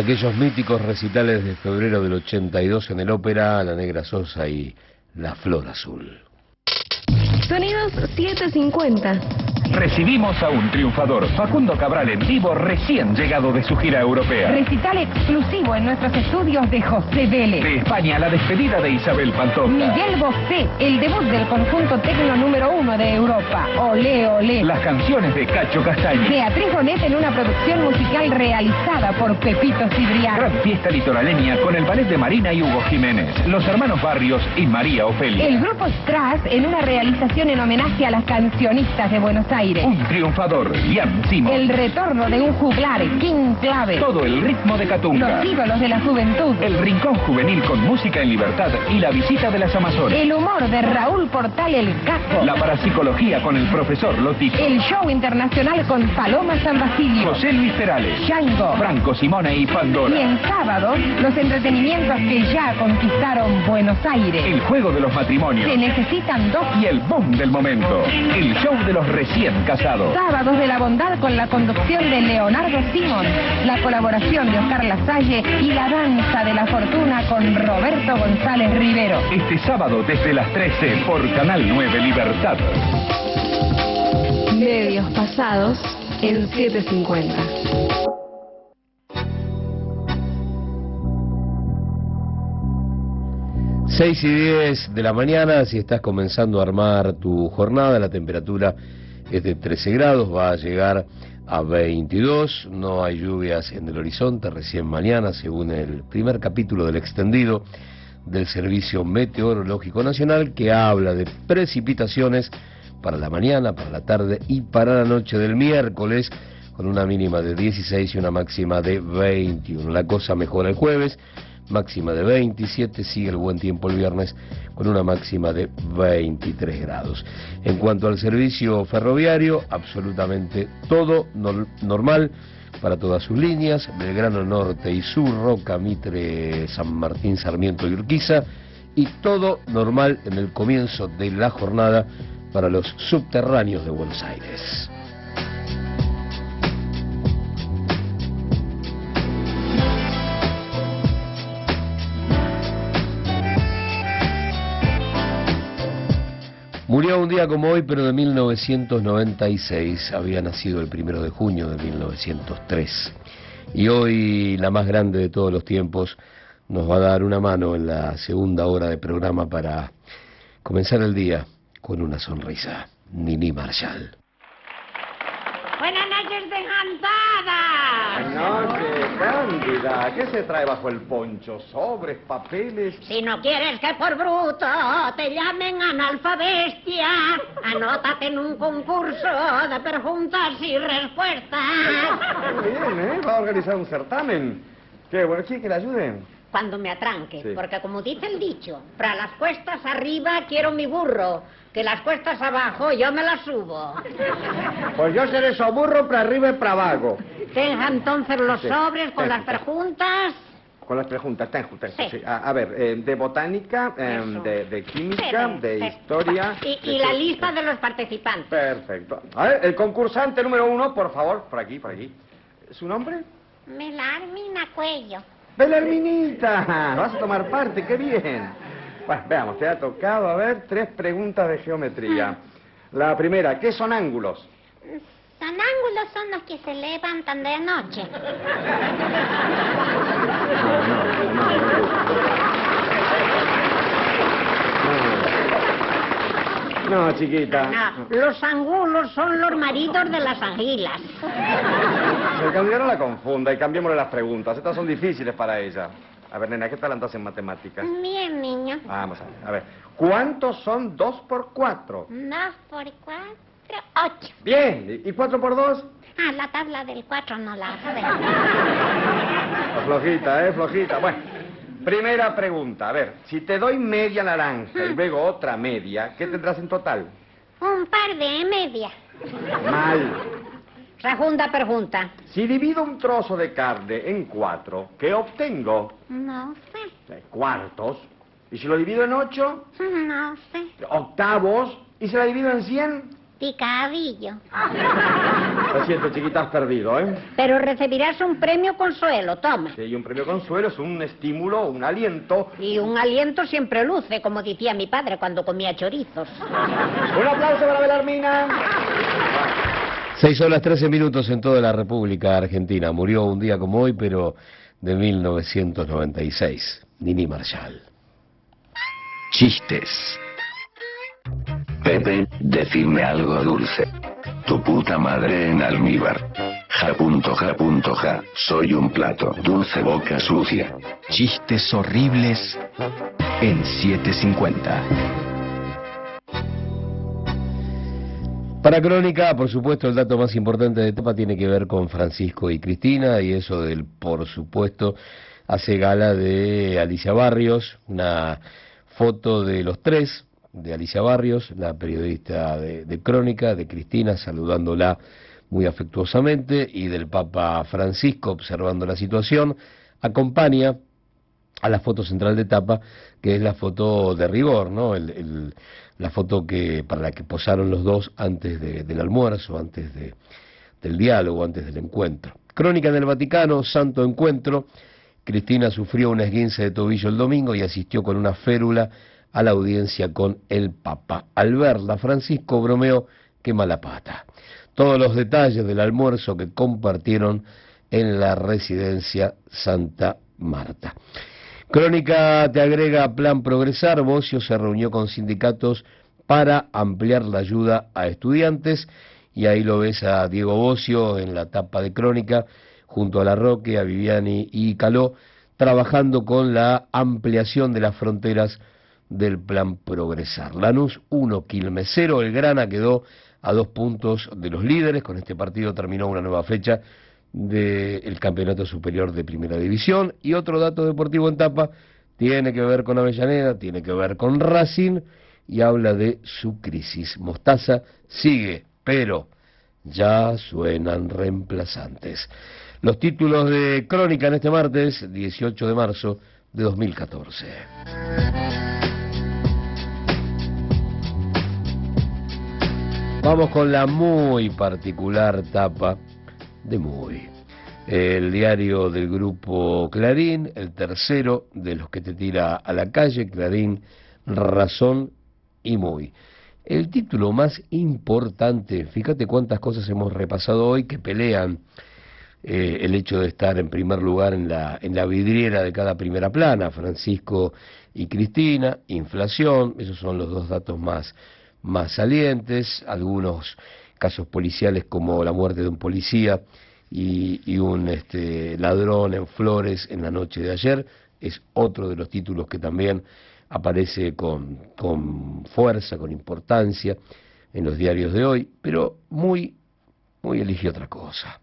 aquellos míticos recitales de febrero del 82 en el ópera La Negra Sosa y La Flor Azul.
Sonidos 750.
Recibimos a un triunfador, Facundo Cabral en vivo, recién llegado de su gira europea.
Recital exclusivo en nuestros estudios de José Vélez.
De España, la despedida de Isabel Pantoja.
Miguel Bosé, el debut del conjunto tecno número uno de Europa. Olé, olé.
Las canciones de Cacho Castaño.
Beatriz Bonet en una producción musical realizada por Pepito Cibrián.
Gran fiesta litoraleña con el ballet de Marina y Hugo Jiménez, los hermanos Barrios y María Ofelia.
El grupo Strass en una realización en homenaje a las cancionistas de Buenos Aires.
Un triunfador, Ian Simon.
El retorno de un juglar, King Clave.
Todo el ritmo de Catunga.
Los ídolos de la juventud.
El rincón juvenil con música en libertad y la visita de las Amazonas.
El humor de Raúl Portal el Caco.
La parapsicología con el profesor Lotico.
El show internacional con Paloma San Basilio.
José Luis Perales.
Django.
Franco Simone y Pandora.
Y en sábado, los entretenimientos que ya conquistaron Buenos Aires.
El juego de los matrimonios.
Se necesitan dos.
Y el boom del momento. El show de los recién casados.
Sábados de la bondad con la conducción de Leonardo Simón, la colaboración de Oscar Lasalle y la danza de la fortuna con Roberto González Rivero.
Este sábado desde las 13 por Canal 9 Libertad.
Medios pasados en 750.
Seis y 10 de la mañana, si estás comenzando a armar tu jornada, la temperatura es de 13 grados, va a llegar a 22, no hay lluvias en el horizonte, recién mañana, según el primer capítulo del extendido del Servicio Meteorológico Nacional, que habla de precipitaciones para la mañana, para la tarde y para la noche del miércoles, con una mínima de 16 y una máxima de 21. La cosa mejora el jueves, máxima de 27, sigue el buen tiempo el viernes con una máxima de 23 grados. En cuanto al servicio ferroviario, absolutamente todo normal para todas sus líneas, Belgrano Norte y Sur, Roca, Mitre, San Martín, Sarmiento y Urquiza, y todo normal en el comienzo de la jornada para los subterráneos de Buenos Aires. Murió un día como hoy, pero de 1996. Había nacido el primero de junio de 1903. Y hoy, la más grande de todos los tiempos, nos va a dar una mano en la segunda hora de programa para comenzar el día con una sonrisa. Nini Marshall.
Noches,
Cándida. ¿Qué se trae bajo el poncho? ¿Sobres, papeles?
Si no quieres que por bruto te llamen analfabestia, anótate en un concurso de preguntas y respuestas.
Bien, ¿eh? Va a organizar un certamen. Qué bueno, ¿quiere que le ayuden?
Cuando me atranque,
Sí.
porque como dice el dicho, para las cuestas arriba quiero mi burro, que las cuestas abajo yo me las subo.
Pues yo seré su burro para arriba y para abajo.
Tenga entonces los
Sí.
sobres con las preguntas.
Con las preguntas, ten, ten,
Sí.
sí. A, a ver, eh, de botánica, eh,
Eso.
de, de química,
Pero,
de historia...
Y,
de
y la lista de los participantes.
Perfecto. A ver, el concursante número uno, por favor, por aquí, por aquí. ¿Su nombre?
Melarmina Cuello.
Belarminita, vas a tomar parte, qué bien. Bueno, veamos, te ha tocado, a ver, tres preguntas de geometría. La primera, ¿qué son ángulos?
Son ángulos son los que se levantan de noche.
No, chiquita.
No, los angulos son los maridos de las anguilas.
El candidato no la confunda y cambiémosle las preguntas. Estas son difíciles para ella. A ver, nena, ¿qué tal andas en matemáticas?
Bien, niño.
Vamos a ver. A ver, ¿cuántos son dos por cuatro?
Dos por cuatro, ocho.
Bien, ¿y cuatro por dos?
Ah, la tabla del cuatro no la sé.
Flojita, ¿eh? Flojita. Bueno, primera pregunta. A ver, si te doy media naranja y luego otra media, ¿qué tendrás en total?
Un par de media.
Mal.
Segunda pregunta.
Si divido un trozo de carne en cuatro, ¿qué obtengo?
No sé.
Eh, Cuartos. ¿Y si lo divido en ocho?
No sé.
Octavos. ¿Y si la divido en cien?
Picadillo.
Lo siento, chiquita, has perdido, ¿eh?
Pero recibirás un premio consuelo, toma.
Sí, y un premio consuelo es un estímulo, un aliento.
Y un aliento siempre luce, como decía mi padre cuando comía chorizos.
Un aplauso para Belarmina.
6 horas 13 minutos en toda la República Argentina. Murió un día como hoy, pero de 1996. Nini Marshall.
Chistes. Pepe, decime algo dulce. Tu puta madre en almíbar. Ja punto ja punto ja. Soy un plato. Dulce boca sucia.
Chistes horribles en 750.
Para Crónica, por supuesto, el dato más importante de etapa tiene que ver con Francisco y Cristina, y eso del, por supuesto, hace gala de Alicia Barrios, una foto de los tres, de Alicia Barrios, la periodista de, de Crónica, de Cristina, saludándola muy afectuosamente, y del Papa Francisco, observando la situación, acompaña a la foto central de etapa, que es la foto de rigor, ¿no? El, la foto que para la que posaron los dos antes de, del almuerzo, antes de, del diálogo, antes del encuentro. Crónica en el Vaticano, Santo Encuentro. Cristina sufrió un esguince de tobillo el domingo y asistió con una férula a la audiencia con el Papa. Al verla, Francisco bromeó, qué mala pata. Todos los detalles del almuerzo que compartieron en la residencia Santa Marta. Crónica te agrega Plan Progresar. Bocio se reunió con sindicatos para ampliar la ayuda a estudiantes y ahí lo ves a Diego Bocio en la tapa de Crónica junto a La Roque, a Viviani y Caló trabajando con la ampliación de las fronteras del Plan Progresar. Lanús 1, Quilmes 0, el Grana quedó a dos puntos de los líderes, con este partido terminó una nueva fecha del Campeonato Superior de Primera División. Y otro dato deportivo en tapa tiene que ver con Avellaneda, tiene que ver con Racing y habla de su crisis. Mostaza sigue, pero ya suenan reemplazantes. Los títulos de Crónica en este martes, 18 de marzo de 2014. Vamos con la muy particular tapa de Muy. El diario del grupo Clarín, el tercero de los que te tira a la calle, Clarín, Razón y Muy. El título más importante, fíjate cuántas cosas hemos repasado hoy que pelean eh, el hecho de estar en primer lugar en la, en la vidriera de cada primera plana, Francisco y Cristina, inflación, esos son los dos datos más, más salientes, algunos casos policiales como la muerte de un policía y, un este, ladrón en Flores en la noche de ayer, es otro de los títulos que también aparece con, con fuerza, con importancia en los diarios de hoy, pero muy, muy elige otra cosa.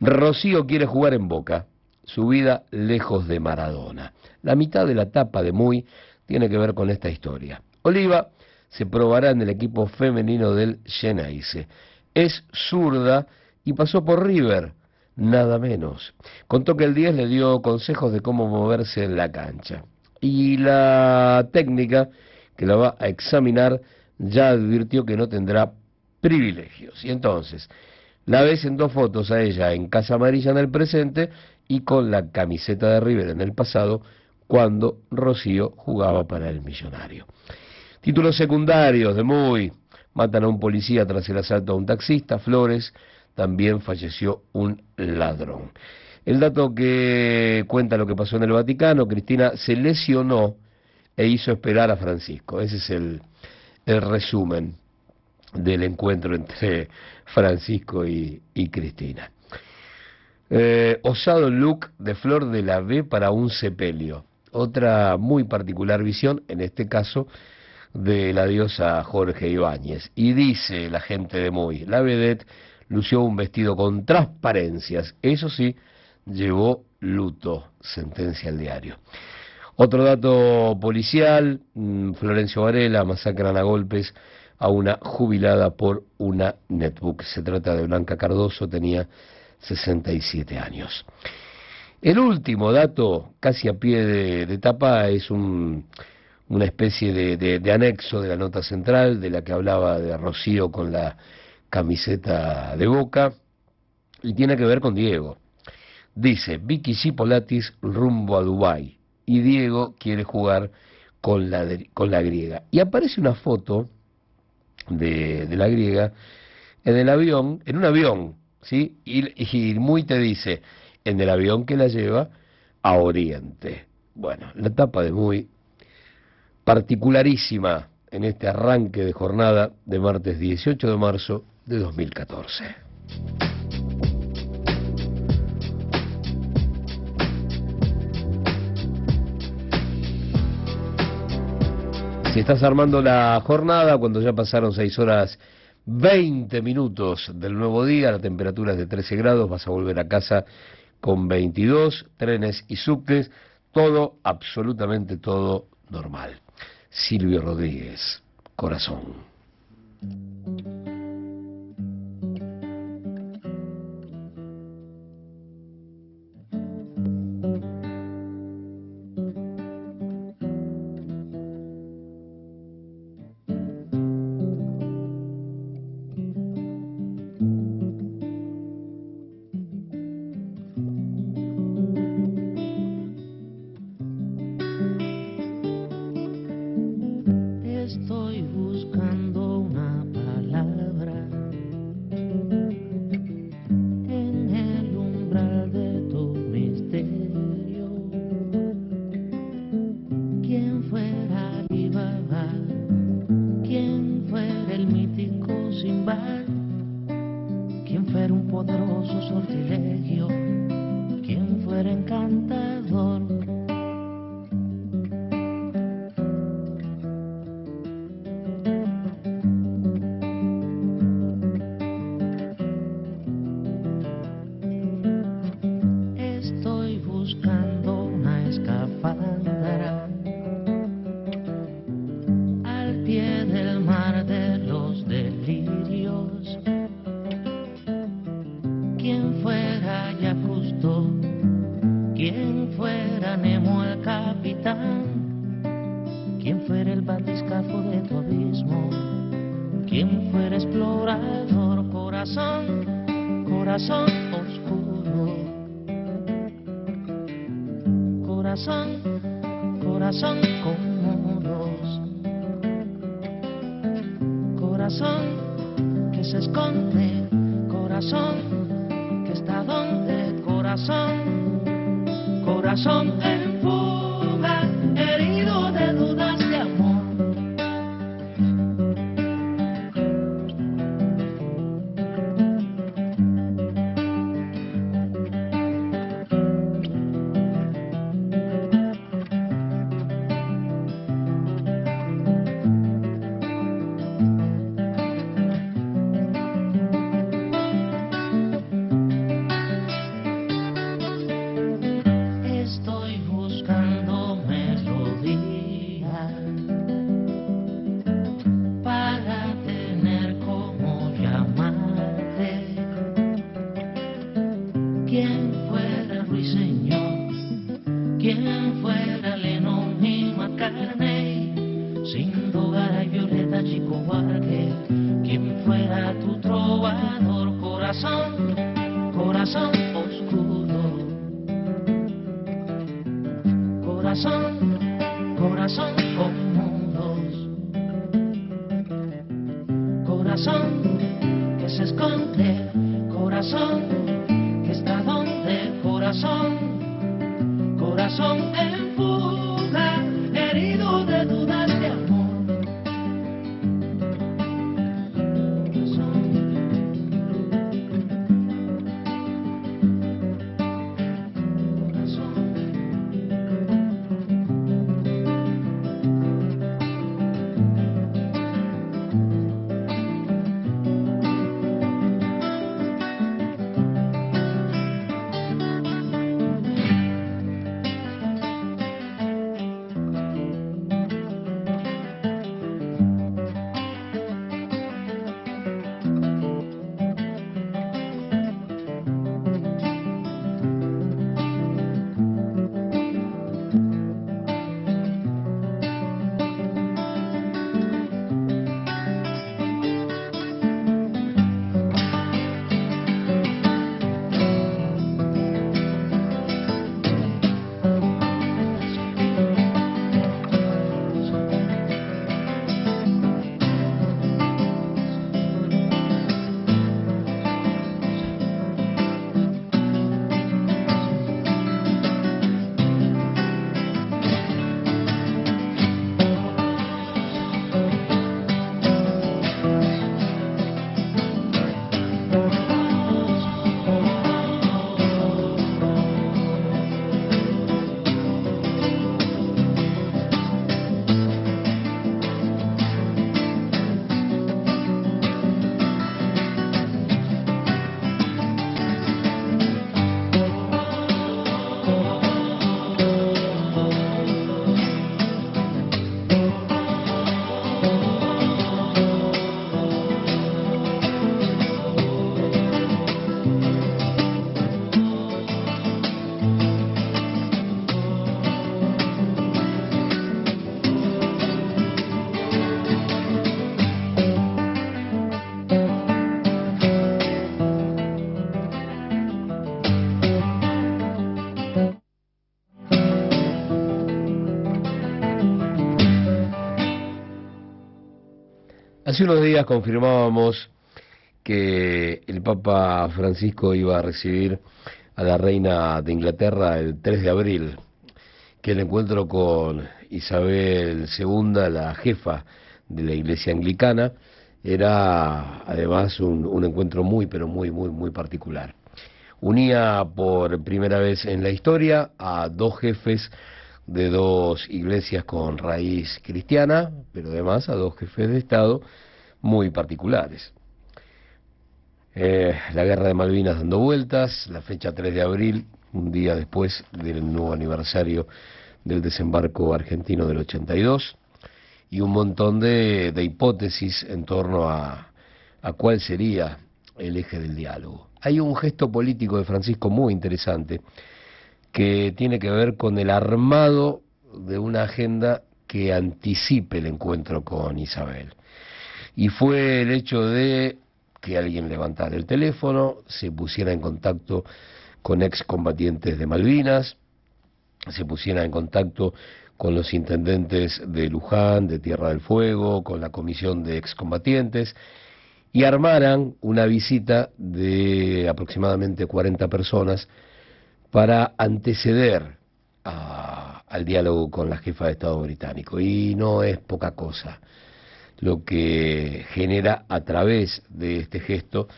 Rocío quiere jugar en Boca, su vida lejos de Maradona. La mitad de la tapa de Muy tiene que ver con esta historia. Oliva se probará en el equipo femenino del Geneise. Es zurda y pasó por River, nada menos. Contó que el 10 le dio consejos de cómo moverse en la cancha. Y la técnica que la va a examinar ya advirtió que no tendrá privilegios. Y entonces, la ves en dos fotos a ella en Casa Amarilla en el presente y con la camiseta de River en el pasado, cuando Rocío jugaba para el millonario. Títulos secundarios de Muy. Matan a un policía tras el asalto a un taxista. Flores. También falleció un ladrón. El dato que cuenta lo que pasó en el Vaticano, Cristina se lesionó e hizo esperar a Francisco. Ese es el, el resumen del encuentro entre Francisco y, Cristina. Eh, osado look de Flor de la B para un sepelio. Otra muy particular visión, en este caso, de la diosa Jorge Ibáñez. Y dice la gente de Muy, la vedette lució un vestido con transparencias, eso sí, llevó luto, sentencia el diario. Otro dato policial, mm, Florencio Varela masacran a golpes a una jubilada por una netbook. Se trata de Blanca Cardoso, tenía 67 años. El último dato, casi a pie de, de tapa, es un una especie de, de- anexo de la nota central, de la que hablaba de Rocío con la camiseta de boca, y tiene que ver con Diego. Dice, Vicky Cipolatis rumbo a Dubái, y Diego quiere jugar con la, con la griega. Y aparece una foto de, la griega en el avión, en un avión, ¿sí? Y, y muy te dice, en el avión que la lleva a Oriente. Bueno, la etapa de muy particularísima en este arranque de jornada de martes 18 de marzo de 2014. Si estás armando la jornada, cuando ya pasaron 6 horas 20 minutos del nuevo día, la temperatura es de 13 grados, vas a volver a casa con 22, trenes y subtes, todo, absolutamente todo normal. Silvio Rodríguez, corazón.
Corazón oscuro. Corazón, corazón con muros. Corazón que se esconde, corazón que está donde, corazón, corazón
Hace unos días confirmábamos que el Papa Francisco iba a recibir a la reina de Inglaterra el 3 de abril, que el encuentro con Isabel II, la jefa de la Iglesia Anglicana, era además un, un encuentro muy, pero muy, muy, muy particular. Unía por primera vez en la historia a dos jefes de dos iglesias con raíz cristiana, pero además a dos jefes de Estado muy particulares. Eh, la guerra de Malvinas dando vueltas, la fecha 3 de abril, un día después del nuevo aniversario del desembarco argentino del 82, y un montón de, de hipótesis en torno a, a cuál sería el eje del diálogo. Hay un gesto político de Francisco muy interesante que tiene que ver con el armado de una agenda que anticipe el encuentro con Isabel. Y fue el hecho de que alguien levantara el teléfono, se pusiera en contacto con excombatientes de Malvinas, se pusiera en contacto con los intendentes de Luján, de Tierra del Fuego, con la comisión de excombatientes, y armaran una visita de aproximadamente 40 personas para anteceder a- al diálogo con la jefa de Estado británico. Y no es poca cosa lo que genera a través de este gesto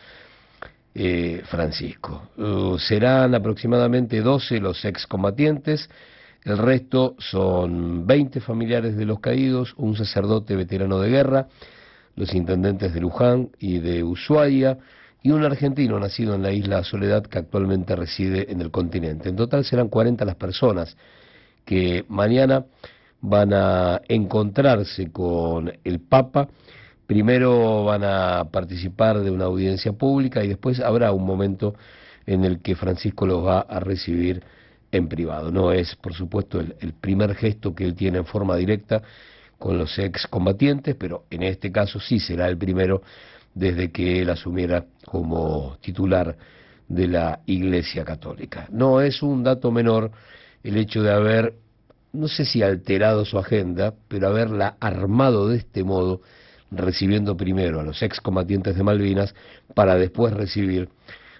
eh, Francisco. Uh, serán aproximadamente 12 los excombatientes, el resto son 20 familiares de los caídos, un sacerdote veterano de guerra, los intendentes de Luján y de Ushuaia y un argentino nacido en la isla Soledad que actualmente reside en el continente. En total serán 40 las personas que mañana van a encontrarse con el Papa. Primero van a participar de una audiencia pública y después habrá un momento en el que Francisco los va a recibir en privado. No es, por supuesto, el, primer gesto que él tiene en forma directa con los excombatientes, pero en este caso sí será el primero desde que él asumiera como titular de la Iglesia Católica. No es un dato menor el hecho de haber, no sé si alterado su agenda, pero haberla armado de este modo, recibiendo primero a los excombatientes de Malvinas para después recibir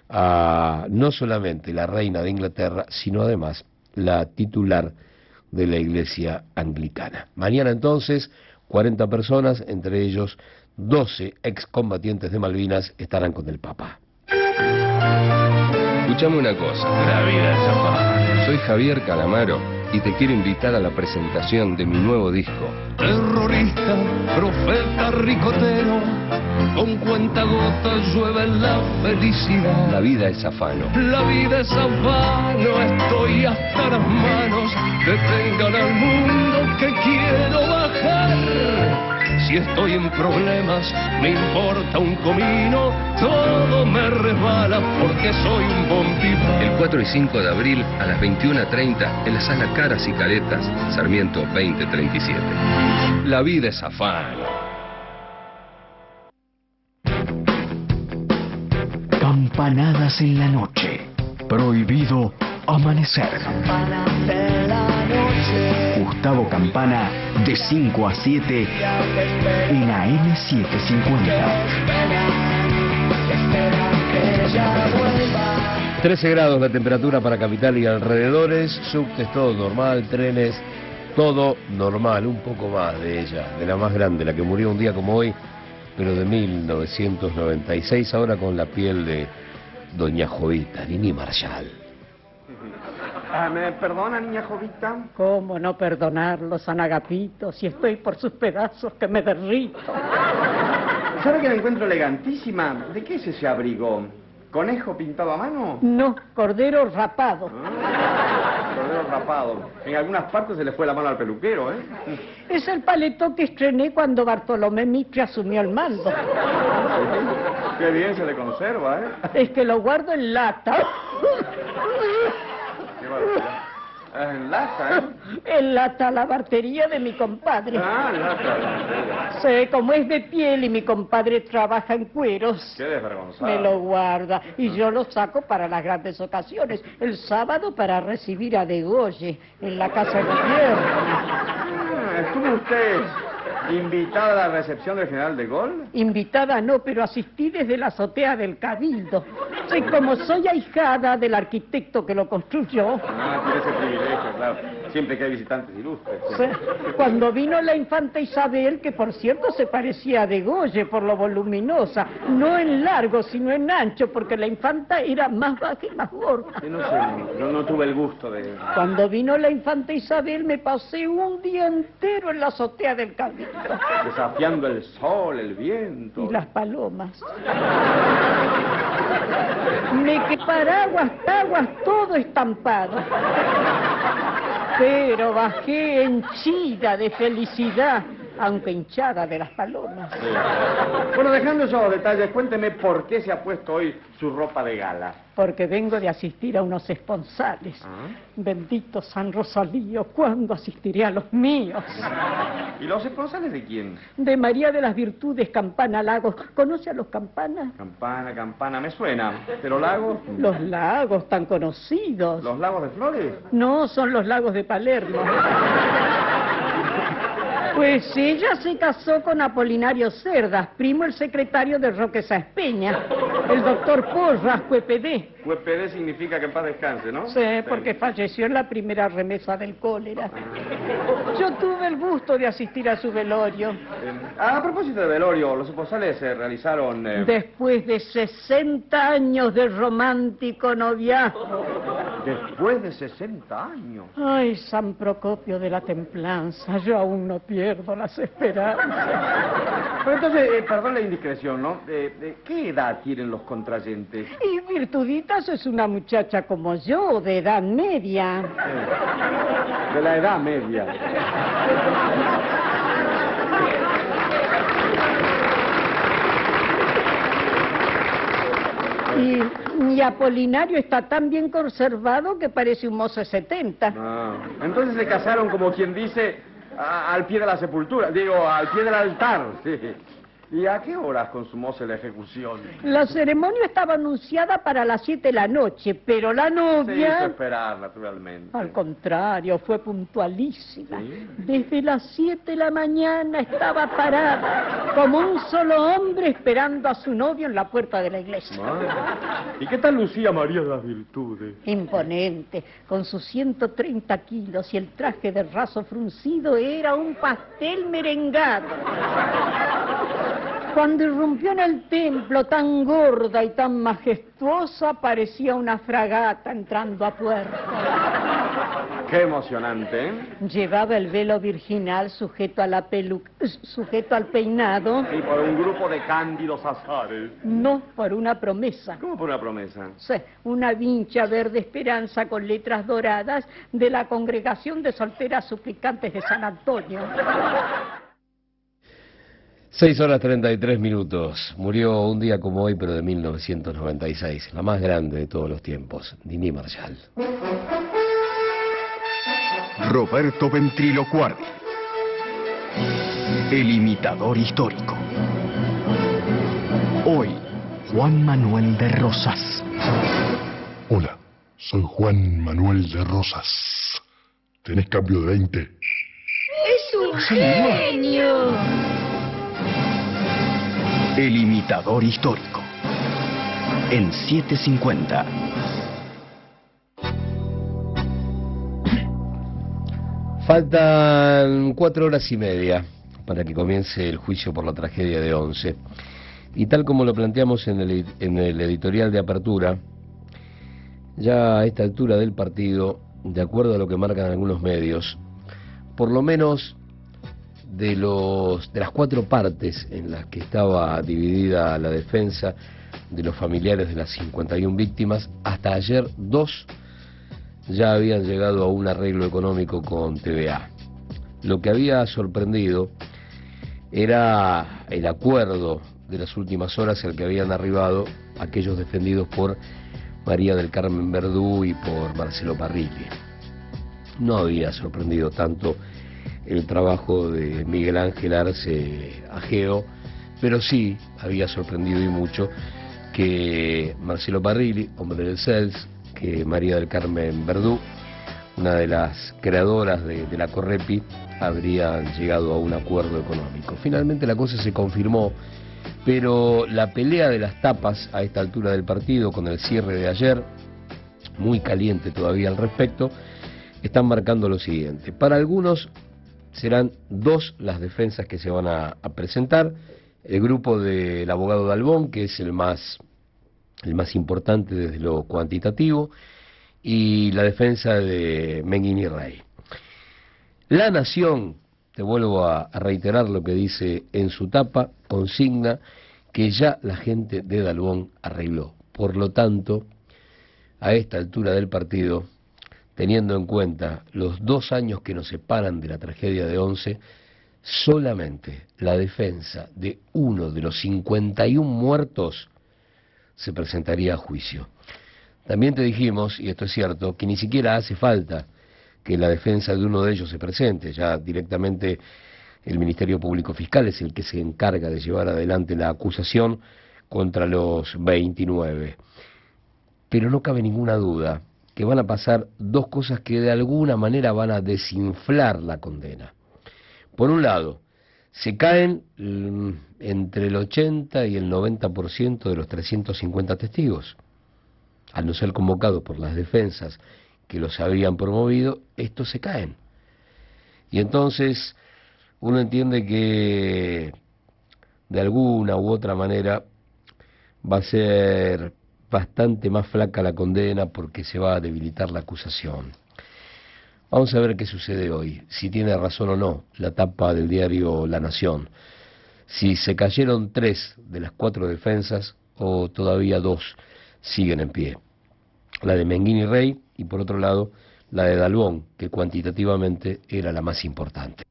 a no solamente la reina de Inglaterra, sino además la titular de la iglesia anglicana. Mañana entonces, 40 personas, entre ellos 12 excombatientes de Malvinas, estarán con el Papa. Escuchame una cosa. La vida. Soy Javier Calamaro y te quiero invitar a la presentación de mi nuevo disco.
Terrorista, profeta ricotero, con cuentagotas llueve la felicidad.
La vida es afano.
La vida es afano, estoy hasta las manos, detengan al mundo que quiero bajar. Si estoy en problemas, me importa un comino, todo me resbala porque soy un bombiván.
El 4 y 5 de abril a las 21.30 en la sala Caras y Caretas, Sarmiento 2037. La vida es afano.
Campanadas en la noche. Prohibido amanecer. Gustavo Campana de 5 a 7 en AM750.
13 grados la temperatura para capital y alrededores, subtes todo normal, trenes todo normal, un poco más de ella, de la más grande, la que murió un día como hoy, pero de 1996, ahora con la piel de Doña Jovita, Nini Marshall.
Ah, ¿Me perdona, niña Jovita?
¿Cómo no perdonarlo, San Agapito, si estoy por sus pedazos que me derrito?
¿Sabe que la encuentro elegantísima? ¿De qué es ese abrigo? ¿Conejo pintado a mano?
No, cordero rapado.
Cordero rapado. En algunas partes se le fue la mano al peluquero, ¿eh?
Es el paleto que estrené cuando Bartolomé Mitre asumió el mando.
Qué bien se le conserva, ¿eh?
Es que lo guardo en lata.
Qué barbaridad. Es en lata, ¿eh?
En lata la bartería de mi compadre.
Ah, lata.
Sé cómo es de piel y mi compadre trabaja en cueros.
Qué desvergonzado.
Me lo guarda y yo lo saco para las grandes ocasiones. El sábado para recibir a Degolle en la casa de gobierno.
Ah, Estuvo usted ¿Invitada a la recepción del general de Gol?
Invitada no, pero asistí desde la azotea del Cabildo. Sí, como soy ahijada del arquitecto que lo construyó,
Ah, tiene ese privilegio, claro. Siempre que hay visitantes ilustres.
sí, cuando vino la infanta Isabel, que por cierto se parecía a Degolle por lo voluminosa, no en largo, sino en ancho, porque la infanta era más baja y más gorda.
Sí, no sé, no, no tuve el gusto de...
Cuando vino la infanta Isabel me pasé un día entero en la azotea del Cabildo.
Desafiando el sol, el viento.
Y las palomas. Me que paraguas, todo estampado. Pero bajé henchida de felicidad, aunque hinchada de las palomas.
Sí. Bueno, dejando esos detalles, cuénteme por qué se ha puesto hoy su ropa de gala.
Porque vengo de asistir a unos esponsales. Bendito San Rosalío, ¿cuándo asistiré a los míos?
¿Y los esponsales de quién?
De María de las Virtudes, Campana Lagos. ¿Conoce a los Campana?
Campana, campana, me suena. ¿Pero lagos?
Los lagos tan conocidos.
¿Los lagos de flores?
No, son los lagos de Palermo. Pues ella se casó con Apolinario Cerdas, primo el secretario de Roque Sáenz Peña, el doctor Porras, QPD.
QPD significa que en paz descanse, ¿no?
Sí, porque falleció en la primera remesa del cólera. Yo tuve el gusto de asistir a su velorio.
Eh, a propósito de velorio, los esponsales se realizaron... eh,
Después de 60 años de romántico noviazgo.
Después de 60 años.
Ay, San Procopio de la Templanza, yo aún no pierdo las esperanzas.
Pero entonces, eh, perdón la indiscreción, ¿no? Eh, ¿Qué edad tienen los contrayentes?
Y Es una muchacha como yo, de edad media.
De la edad media.
Y, y Apolinario está tan bien conservado que parece un mozo de 70.
Ah, entonces se casaron, como quien dice, a- al pie de la sepultura, digo, al pie del altar, sí. ¿Y a qué horas consumóse la ejecución?
La ceremonia estaba anunciada para las 7 de la noche, pero la
Se hizo
novia...
esperar, naturalmente.
Al contrario, fue puntualísima. Desde las 7 de la mañana estaba parada, como un solo hombre esperando a su novio en la puerta de la iglesia.
Ah, ¿Y qué tal lucía María de las Virtudes?
Imponente, con sus 130 kilos y el traje de raso fruncido era un pastel merengado. Cuando irrumpió en el templo tan gorda y tan majestuosa, parecía una fragata entrando a puerto.
Qué emocionante, ¿eh?
Llevaba el velo virginal sujeto a la pelu... sujeto al peinado,
Y por un grupo de cándidos azares.
no por una promesa.
¿Cómo por una promesa?
Sí, una vincha verde esperanza con letras doradas de la congregación de solteras suplicantes de San Antonio.
6 horas 33 minutos. Murió un día como hoy, pero de 1996. La más grande de todos los tiempos, Dini Marshall.
Roberto Ventriloquardi. El imitador histórico. Hoy, Juan Manuel de Rosas.
Hola, soy Juan Manuel de Rosas. ¿Tenés cambio de 20?
¡Es un genio!
El imitador histórico. En 750.
Faltan cuatro horas y media para que comience el juicio por la tragedia de Once. Y tal como lo planteamos en el, en el editorial de apertura, ya a esta altura del partido, de acuerdo a lo que marcan algunos medios, por lo menos de, los, de las cuatro partes en las que estaba dividida la defensa de los familiares de las 51 víctimas, hasta ayer dos ya habían llegado a un arreglo económico con TVA. Lo que había sorprendido era el acuerdo de las últimas horas al que habían arribado aquellos defendidos por María del Carmen Verdú y por Marcelo Parrilli. No había sorprendido tanto el trabajo de Miguel Ángel Arce Ageo, pero sí había sorprendido y mucho que Marcelo Parrilli, hombre del CELS, que María del Carmen Verdú, una de las creadoras de, de la Correpi, habrían llegado a un acuerdo económico. Finalmente la cosa se confirmó, pero la pelea de las tapas a esta altura del partido, con el cierre de ayer, muy caliente todavía al respecto, están marcando lo siguiente. Para algunos serán dos las defensas que se van a, presentar. El grupo del abogado Dalbón, que es el más, el más importante desde lo cuantitativo, y la defensa de Menguini Rey. La Nación, te vuelvo a, a reiterar lo que dice en su tapa, consigna que ya la gente de Dalbón arregló. Por lo tanto, a esta altura del partido, teniendo en cuenta los dos años que nos separan de la tragedia de Once, solamente la defensa de uno de los 51 muertos se presentaría a juicio. También te dijimos, y esto es cierto, que ni siquiera hace falta que la defensa de uno de ellos se presente, ya directamente el Ministerio Público Fiscal es el que se encarga de llevar adelante la acusación contra los 29. Pero no cabe ninguna duda que van a pasar dos cosas que de alguna manera van a desinflar la condena. Por un lado, se caen mm, entre el 80 y el 90% de los 350 testigos. Al no ser convocados por las defensas que los habían promovido, estos se caen. Y entonces uno entiende que de alguna u otra manera va a ser bastante más flaca la condena porque se va a debilitar la acusación. Vamos a ver qué sucede hoy, si tiene razón o no la tapa del diario La Nación, si se cayeron tres de las cuatro defensas o todavía dos siguen en pie. La de Menguini Rey y por otro lado la de Dalbón, que cuantitativamente era la más importante.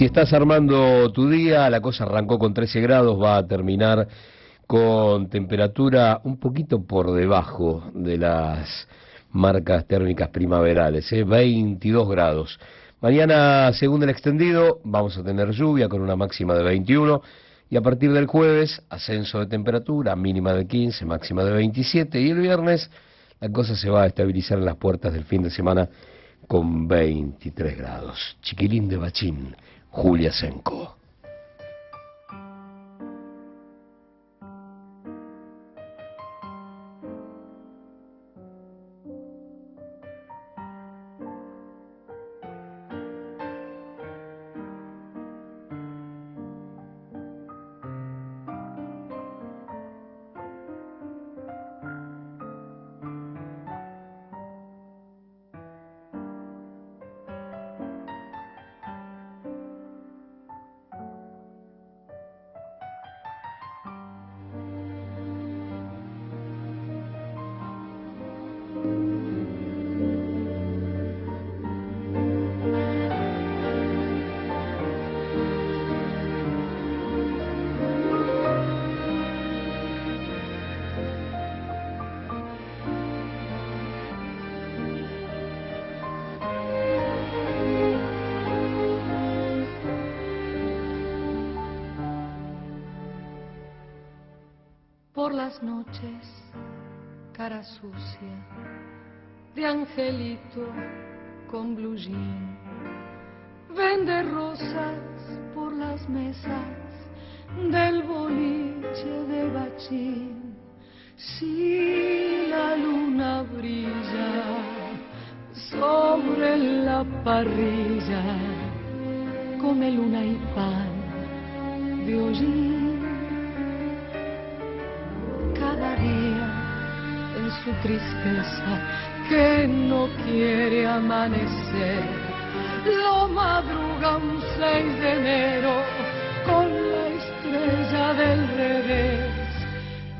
Si estás armando tu día, la cosa arrancó con 13 grados, va a terminar con temperatura un poquito por debajo de las marcas térmicas primaverales, ¿eh? 22 grados. Mañana, según el extendido, vamos a tener lluvia con una máxima de 21 y a partir del jueves, ascenso de temperatura, mínima de 15, máxima de 27 y el viernes la cosa se va a estabilizar en las puertas del fin de semana con 23 grados. Chiquilín de Bachín. Julia Senko.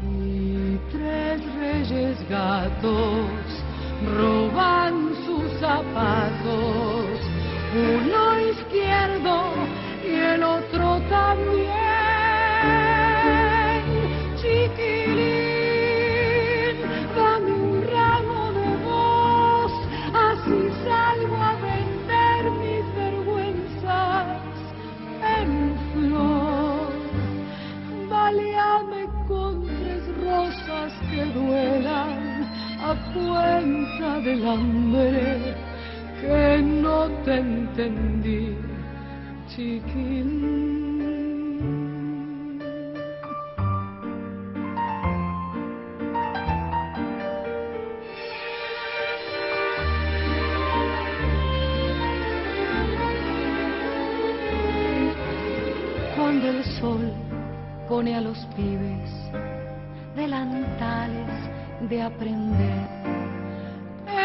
Y tres reyes gatos roban sus zapatos, del hambre que no te entendí, chiquilín. Cuando el sol pone a los pibes delantales de aprender.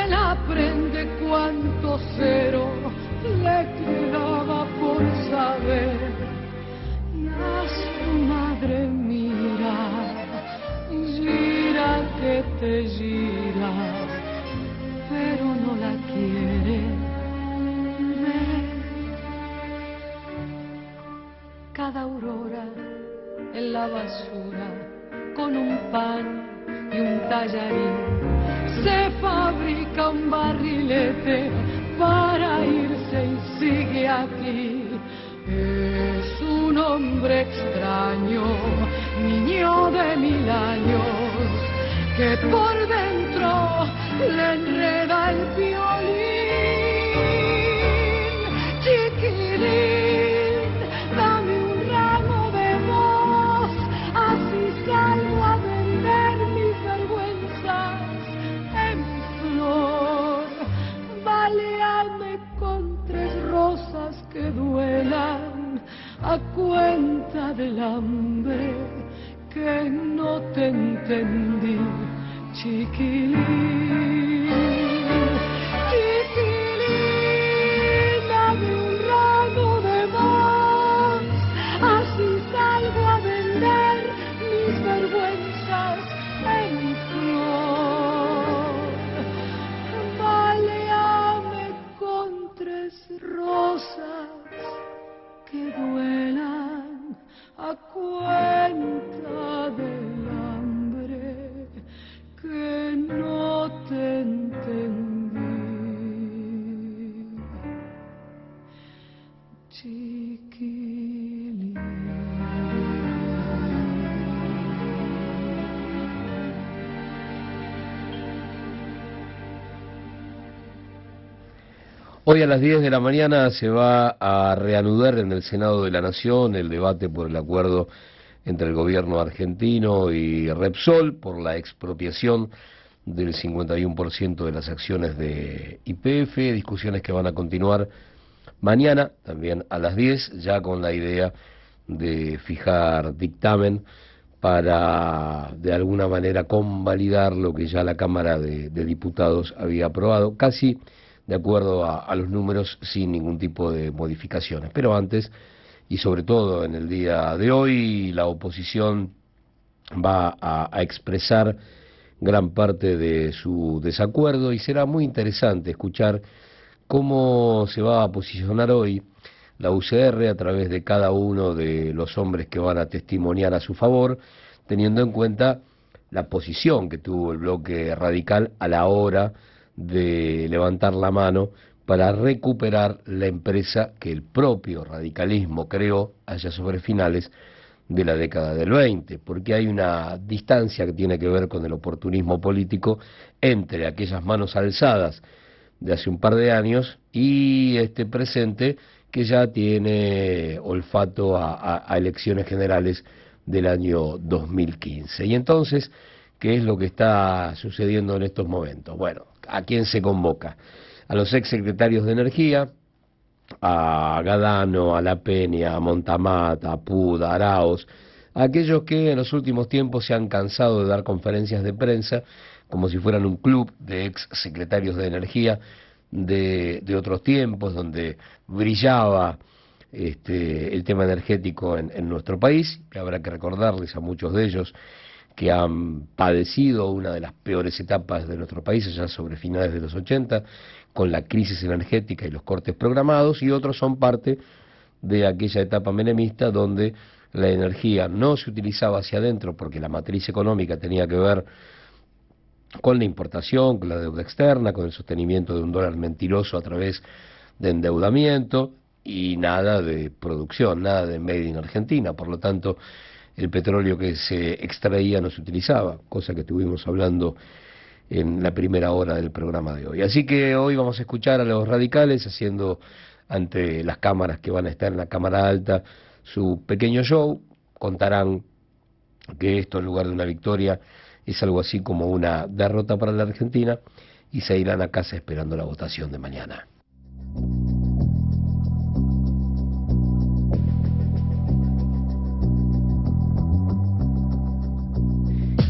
Él aprende cuánto cero le quedaba por saber. A su madre mira, gira que te gira, pero no la quiere ver. Cada aurora en la basura con un pan y un tallarín. Fabrica un barrilete para irse y sigue aquí. Es un hombre extraño, niño de mil años, que por dentro le enreda el violín. A cuenta del hambre que no te entendí. Chiquilín, que duelan a cuenta
Hoy a las 10 de la mañana se va a reanudar en el Senado de la Nación el debate por el acuerdo entre el gobierno argentino y Repsol por la expropiación del 51% de las acciones de IPF, discusiones que van a continuar mañana, también a las 10, ya con la idea de fijar dictamen para de alguna manera convalidar lo que ya la Cámara de, de Diputados había aprobado, casi de acuerdo a, los números sin ningún tipo de modificaciones. Pero antes, y sobre todo en el día de hoy, la oposición va a, a expresar gran parte de su desacuerdo y será muy interesante escuchar cómo se va a posicionar hoy la UCR a través de cada uno de los hombres que van a testimoniar a su favor, teniendo en cuenta la posición que tuvo el bloque radical a la hora de levantar la mano para recuperar la empresa que el propio radicalismo creó allá sobre finales de la década del 20, porque hay una distancia que tiene que ver con el oportunismo político entre aquellas manos alzadas de hace un par de años y este presente que ya tiene olfato a, a, elecciones generales del año 2015. Y entonces, ¿qué es lo que está sucediendo en estos momentos? Bueno, ¿a quién se convoca? A los ex secretarios de Energía, a Gadano, a La Peña, a Montamata, a Puda, a Araos, a aquellos que en los últimos tiempos se han cansado de dar conferencias de prensa como si fueran un club de ex secretarios de Energía de, otros tiempos, donde brillaba este, el tema energético en, en nuestro país. Y habrá que recordarles a muchos de ellos que han padecido una de las peores etapas de nuestro país, ya sobre finales de los 80, con la crisis energética y los cortes programados, y otros son parte de aquella etapa menemista donde la energía no se utilizaba hacia adentro porque la matriz económica tenía que ver con la importación, con la deuda externa, con el sostenimiento de un dólar mentiroso a través de endeudamiento y nada de producción, nada de made in Argentina. Por lo tanto, el petróleo que se extraía no se utilizaba, cosa que estuvimos hablando en la primera hora del programa de hoy. Así que hoy vamos a escuchar a los radicales haciendo ante las cámaras que van a estar en la cámara alta su pequeño show, contarán que esto en lugar de una victoria es algo así como una derrota para la Argentina y se irán a casa esperando la votación de mañana.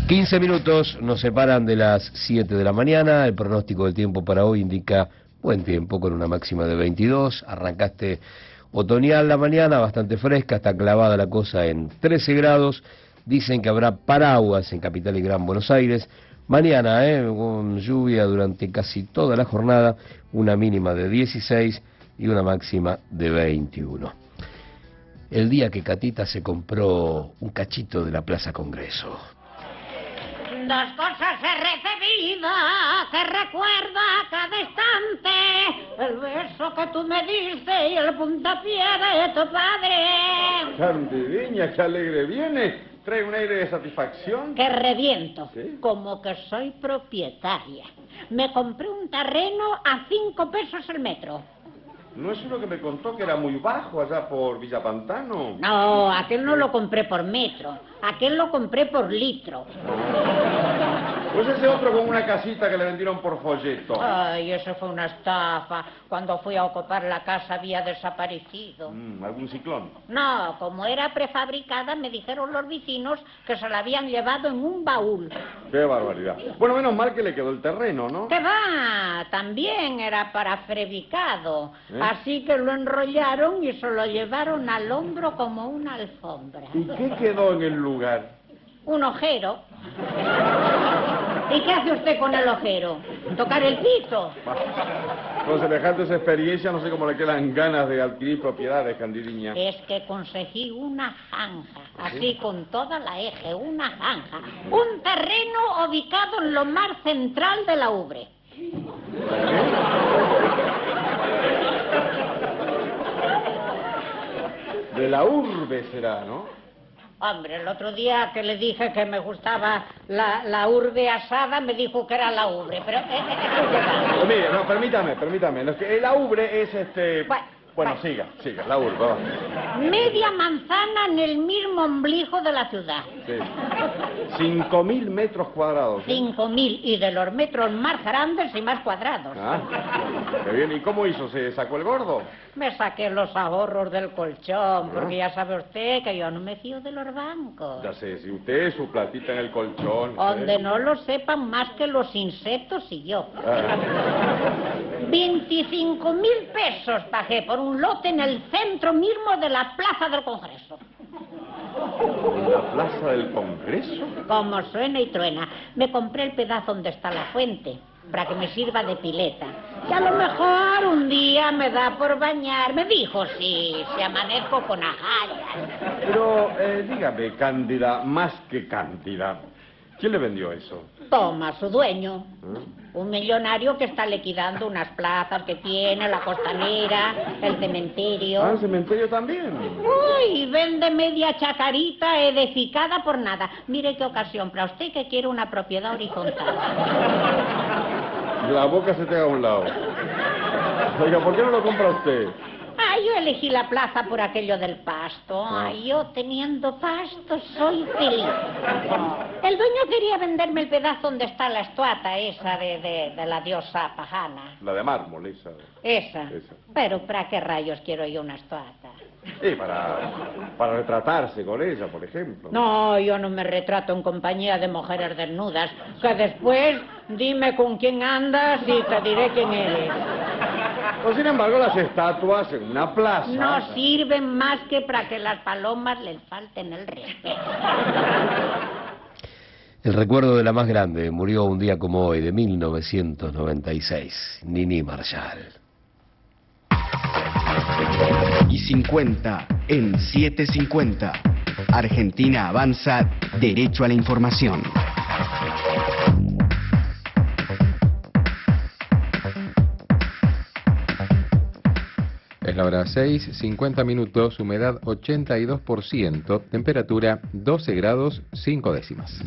15 minutos nos separan de las 7 de la mañana. El pronóstico del tiempo para hoy indica buen tiempo con una máxima de 22. Arrancaste otoñal la mañana, bastante fresca, está clavada la cosa en 13 grados. Dicen que habrá paraguas en Capital y Gran Buenos Aires. Mañana, ¿eh? con lluvia durante casi toda la jornada, una mínima de 16 y una máxima de 21. El día que Catita se compró un cachito de la Plaza Congreso.
Dos cosas he recibido que recuerda a cada instante. El beso que tú me diste y el puntapié de tu padre.
Candidiña, qué alegre viene. Trae un aire de satisfacción.
Que reviento.
¿Sí?
Como que soy propietaria. Me compré un terreno a cinco pesos el metro.
¿No es uno que me contó que era muy bajo allá por Villa Pantano?
No, aquel no lo compré por metro. Aquel lo compré por litro.
Pues ese otro con una casita que le vendieron por folleto.
Ay, eso fue una estafa. Cuando fui a ocupar la casa había desaparecido.
Mm, ¿Algún ciclón?
No, como era prefabricada, me dijeron los vecinos que se la habían llevado en un baúl.
Qué barbaridad. Bueno, menos mal que le quedó el terreno, ¿no?
¿Qué va? También era para frebricado.
¿Eh?
Así que lo enrollaron y se lo llevaron al hombro como una alfombra.
¿Y qué quedó en el lugar?
Un ojero. ¿Y qué hace usted con el ojero? ¿Tocar el piso?
Con semejantes experiencias no sé cómo le quedan ganas de adquirir propiedades, Candidiña.
Es que conseguí una zanja, así con toda la eje, una zanja. Un terreno ubicado en lo más central de la ubre.
De la urbe será, ¿no?
Hombre, el otro día que le dije que me gustaba la, la urbe asada, me dijo que era la ubre, pero... eh, eh,
Pues mire, no, permítame, permítame. La ubre es este...
Bueno,
siga, siga, la urbe, va.
media manzana en el mismo ombligo de la ciudad.
Sí. Cinco mil metros cuadrados.
Cinco mil y de los metros más grandes y más cuadrados.
Ah, qué bien. ¿Y cómo hizo? ¿Se sacó el gordo?
Me saqué los ahorros del colchón, porque ya sabe usted que yo no me fío de los bancos.
Ya sé, si usted su platita en el colchón.
Donde no lo sepan más que los insectos y yo.
Ah,
25 mil pesos pagué por un lote en el centro mismo de la Plaza del Congreso.
¿En la plaza del Congreso?
Como suena y truena, me compré el pedazo donde está la fuente, para que me sirva de pileta. Y a lo mejor un día me da por bañar. Me dijo, sí, si amanezco con agallas.
Pero, eh, dígame, Cándida, más que Cándida, ¿quién le vendió eso?
Toma, su dueño.
¿Eh?
Un millonario que está liquidando unas plazas que tiene, la costanera, el cementerio.
Ah, el cementerio también.
Uy, vende media chacarita edificada por nada. Mire qué ocasión, para usted que quiere una propiedad horizontal.
La boca se te a un lado. Oiga, ¿por qué no lo compra usted?
Ah, yo elegí la plaza por aquello del pasto.
Ah.
Yo teniendo pasto soy feliz. El dueño quería venderme el pedazo donde está la estuata esa de, de- de la diosa pagana.
La de mármol, esa.
Esa.
Esa.
Pero ¿para qué rayos quiero yo una estuata?
Sí, para, para retratarse con ella, por ejemplo.
No, yo no me retrato en compañía de mujeres desnudas. Que después dime con quién andas y te diré quién eres.
Pues, sin embargo, las estatuas en una plaza...
No sirven más que para que las palomas les falten el respeto.
El recuerdo de la más grande murió un día como hoy, de 1996, Nini Marshall.
Y 50 en 750. Argentina avanza derecho a la información.
Es la hora 6, 50 minutos, humedad 82%, temperatura 12 grados 5 décimas.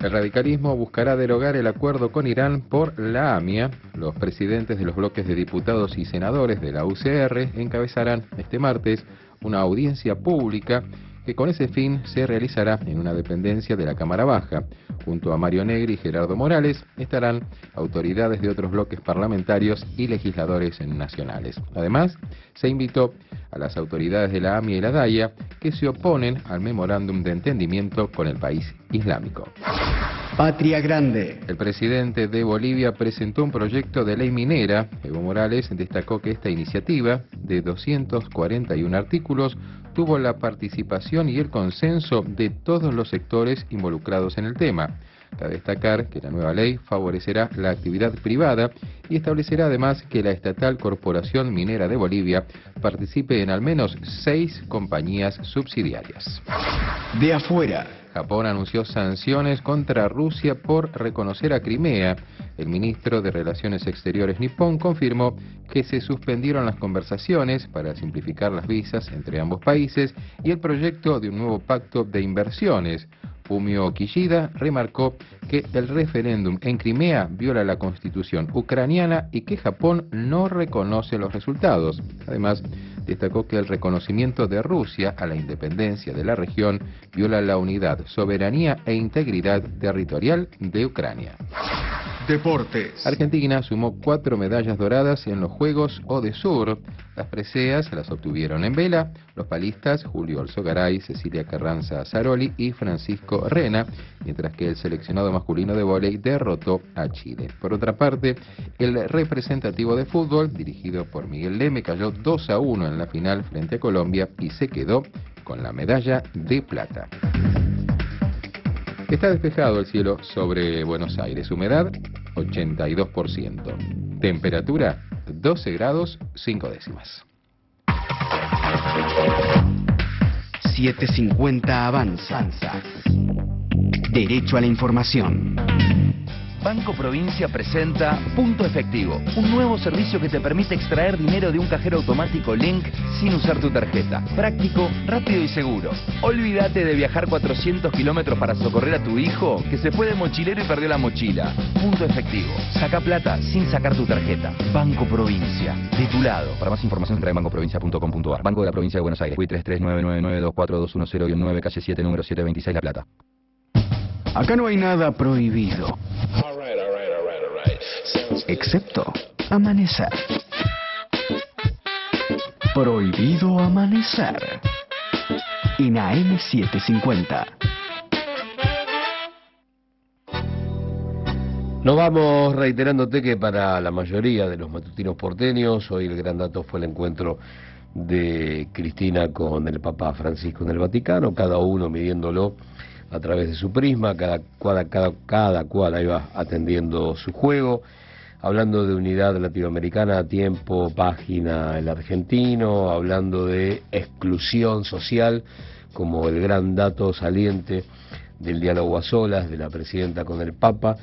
El radicalismo buscará derogar el acuerdo con Irán por la AMIA. Los presidentes de los bloques de diputados y senadores de la UCR encabezarán este martes una audiencia pública que con ese fin se realizará en una dependencia de la Cámara Baja. Junto a Mario Negri y Gerardo Morales estarán autoridades de otros bloques parlamentarios y legisladores nacionales. Además, se invitó a las autoridades de la AMIA y la DAIA que se oponen al memorándum de entendimiento con el país islámico.
Patria Grande.
El presidente de Bolivia presentó un proyecto de ley minera. Evo Morales destacó que esta iniciativa, de 241 artículos, tuvo la participación y el consenso de todos los sectores involucrados en el tema. Cabe destacar que la nueva ley favorecerá la actividad privada y establecerá además que la estatal Corporación Minera de Bolivia participe en al menos seis compañías subsidiarias.
De afuera.
Japón anunció sanciones contra Rusia por reconocer a Crimea. El ministro de Relaciones Exteriores nipón confirmó que se suspendieron las conversaciones para simplificar las visas entre ambos países y el proyecto de un nuevo pacto de inversiones. Fumio Kishida remarcó que el referéndum en Crimea viola la constitución ucraniana y que Japón no reconoce los resultados. Además, destacó que el reconocimiento de Rusia a la independencia de la región viola la unidad, soberanía e integridad territorial de Ucrania.
Deportes.
Argentina sumó cuatro medallas doradas en los Juegos Sur. Las preseas las obtuvieron en vela los palistas Julio Alzogaray, Cecilia Carranza Zaroli y Francisco Rena, mientras que el seleccionado masculino de vóley derrotó a Chile. Por otra parte, el representativo de fútbol, dirigido por Miguel Leme, cayó 2 a 1 en la final frente a Colombia y se quedó con la medalla de plata. Está despejado el cielo sobre Buenos Aires. Humedad 82%. Temperatura 12 grados 5 décimas.
750 avanza. Derecho a la información.
Banco Provincia presenta Punto Efectivo, un nuevo servicio que te permite extraer dinero de un cajero automático Link sin usar tu tarjeta. Práctico, rápido y seguro. Olvídate de viajar 400 kilómetros para socorrer a tu hijo que se fue de mochilero y perdió la mochila. Punto Efectivo. Saca plata sin sacar tu tarjeta. Banco Provincia. De tu lado. Para más información entra en bancoprovincia.com.ar. Banco de la Provincia de Buenos Aires. 33999242210 calle 7, número 726 La Plata.
Acá no hay nada prohibido. Excepto amanecer. Prohibido amanecer. En AM750.
Nos vamos reiterándote que para la mayoría de los matutinos porteños, hoy el gran dato fue el encuentro de Cristina con el Papa Francisco en el Vaticano, cada uno midiéndolo a través de su prisma, cada, cada, cada cual ahí va atendiendo su juego, hablando de unidad latinoamericana, tiempo, página el argentino, hablando de exclusión social como el gran dato saliente del diálogo a solas de la presidenta con el Papa,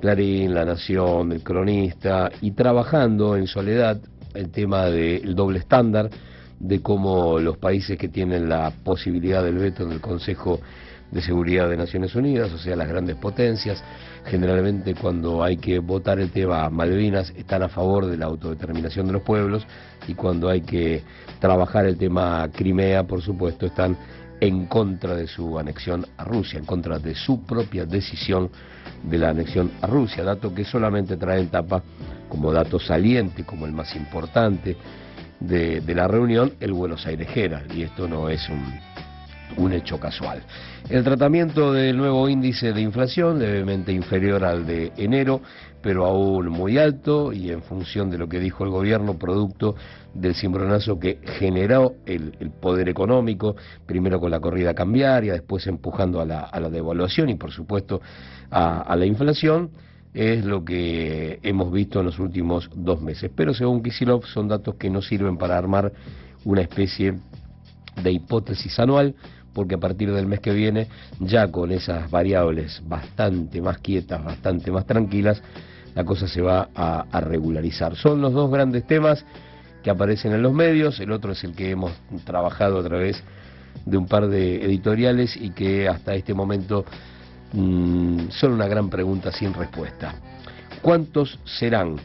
Clarín, La Nación, el cronista, y trabajando en soledad el tema del doble estándar, de cómo los países que tienen la posibilidad del veto en el Consejo de Seguridad de Naciones Unidas, o sea, las grandes potencias. Generalmente cuando hay que votar el tema Malvinas están a favor de la autodeterminación de los pueblos y cuando hay que trabajar el tema Crimea, por supuesto, están en contra de su anexión a Rusia, en contra de su propia decisión de la anexión a Rusia, dato que solamente trae en tapa como dato saliente, como el más importante de, la reunión, el Buenos Aires Herald, y esto no es un, un hecho casual. El tratamiento del nuevo índice de inflación, levemente inferior al de enero, pero aún muy alto y en función de lo que dijo el gobierno, producto del cimbronazo que generó el, poder económico, primero con la corrida cambiaria, después empujando a la, devaluación y por supuesto a, a la inflación es lo que hemos visto en los últimos dos meses. Pero según Kisilov son datos que no sirven para armar una especie de hipótesis anual, porque a partir del mes que viene, ya con esas variables bastante más quietas, bastante más tranquilas, la cosa se va a, regularizar. Son los dos grandes temas que aparecen en los medios, el otro es el que hemos trabajado a través de un par de editoriales y que hasta este momento
mm, son una gran pregunta sin respuesta. ¿Cuántos serán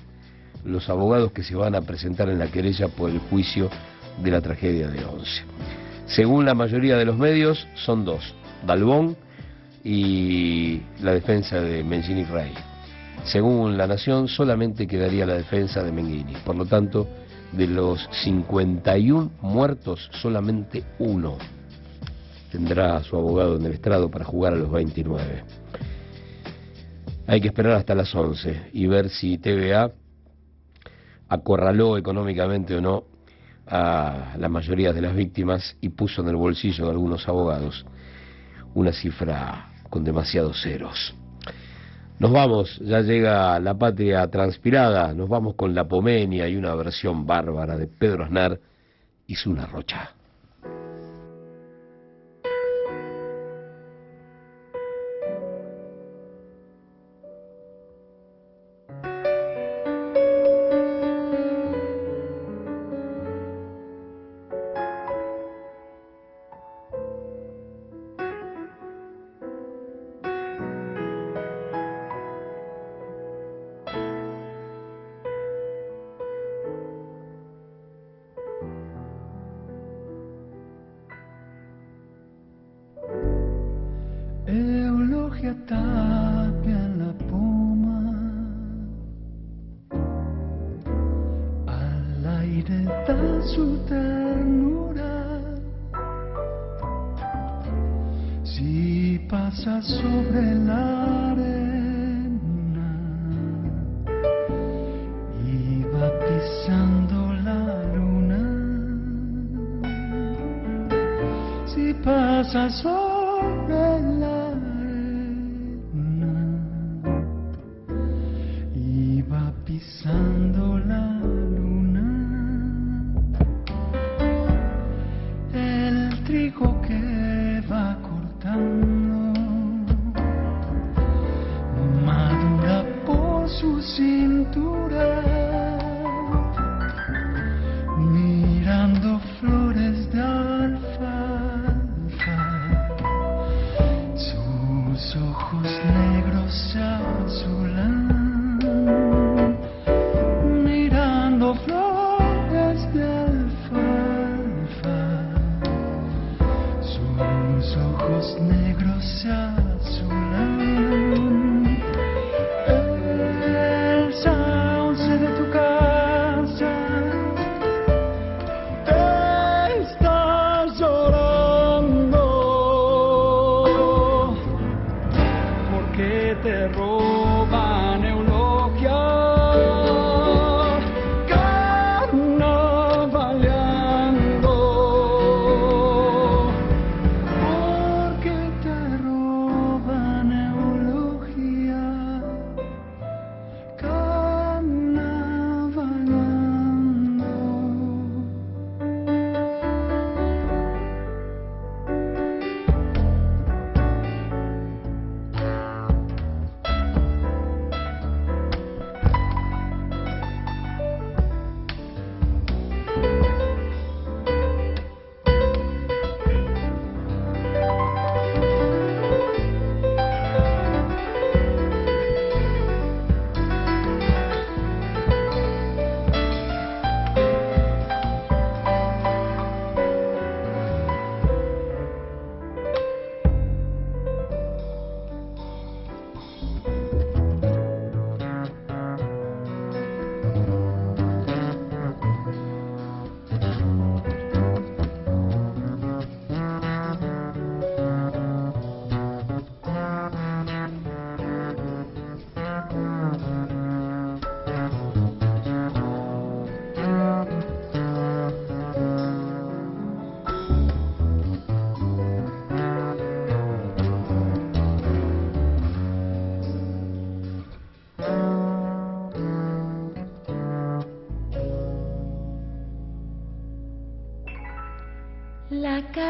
los abogados que se van a presentar en la querella por el juicio de la tragedia del 11? Según la mayoría de los medios, son dos, Dalbón y la defensa de Mengini Rey. Según La Nación, solamente quedaría la defensa de Menghini. Por lo tanto, de los 51 muertos, solamente uno tendrá a su abogado en el estrado para jugar a los 29. Hay que esperar hasta las 11 y ver si TVA acorraló económicamente o no a la mayoría de las víctimas y puso en el bolsillo de algunos abogados una cifra con demasiados ceros. Nos vamos, ya llega la patria transpirada, nos vamos con la pomenia y una versión bárbara de Pedro Aznar y Zuna Rocha.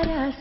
La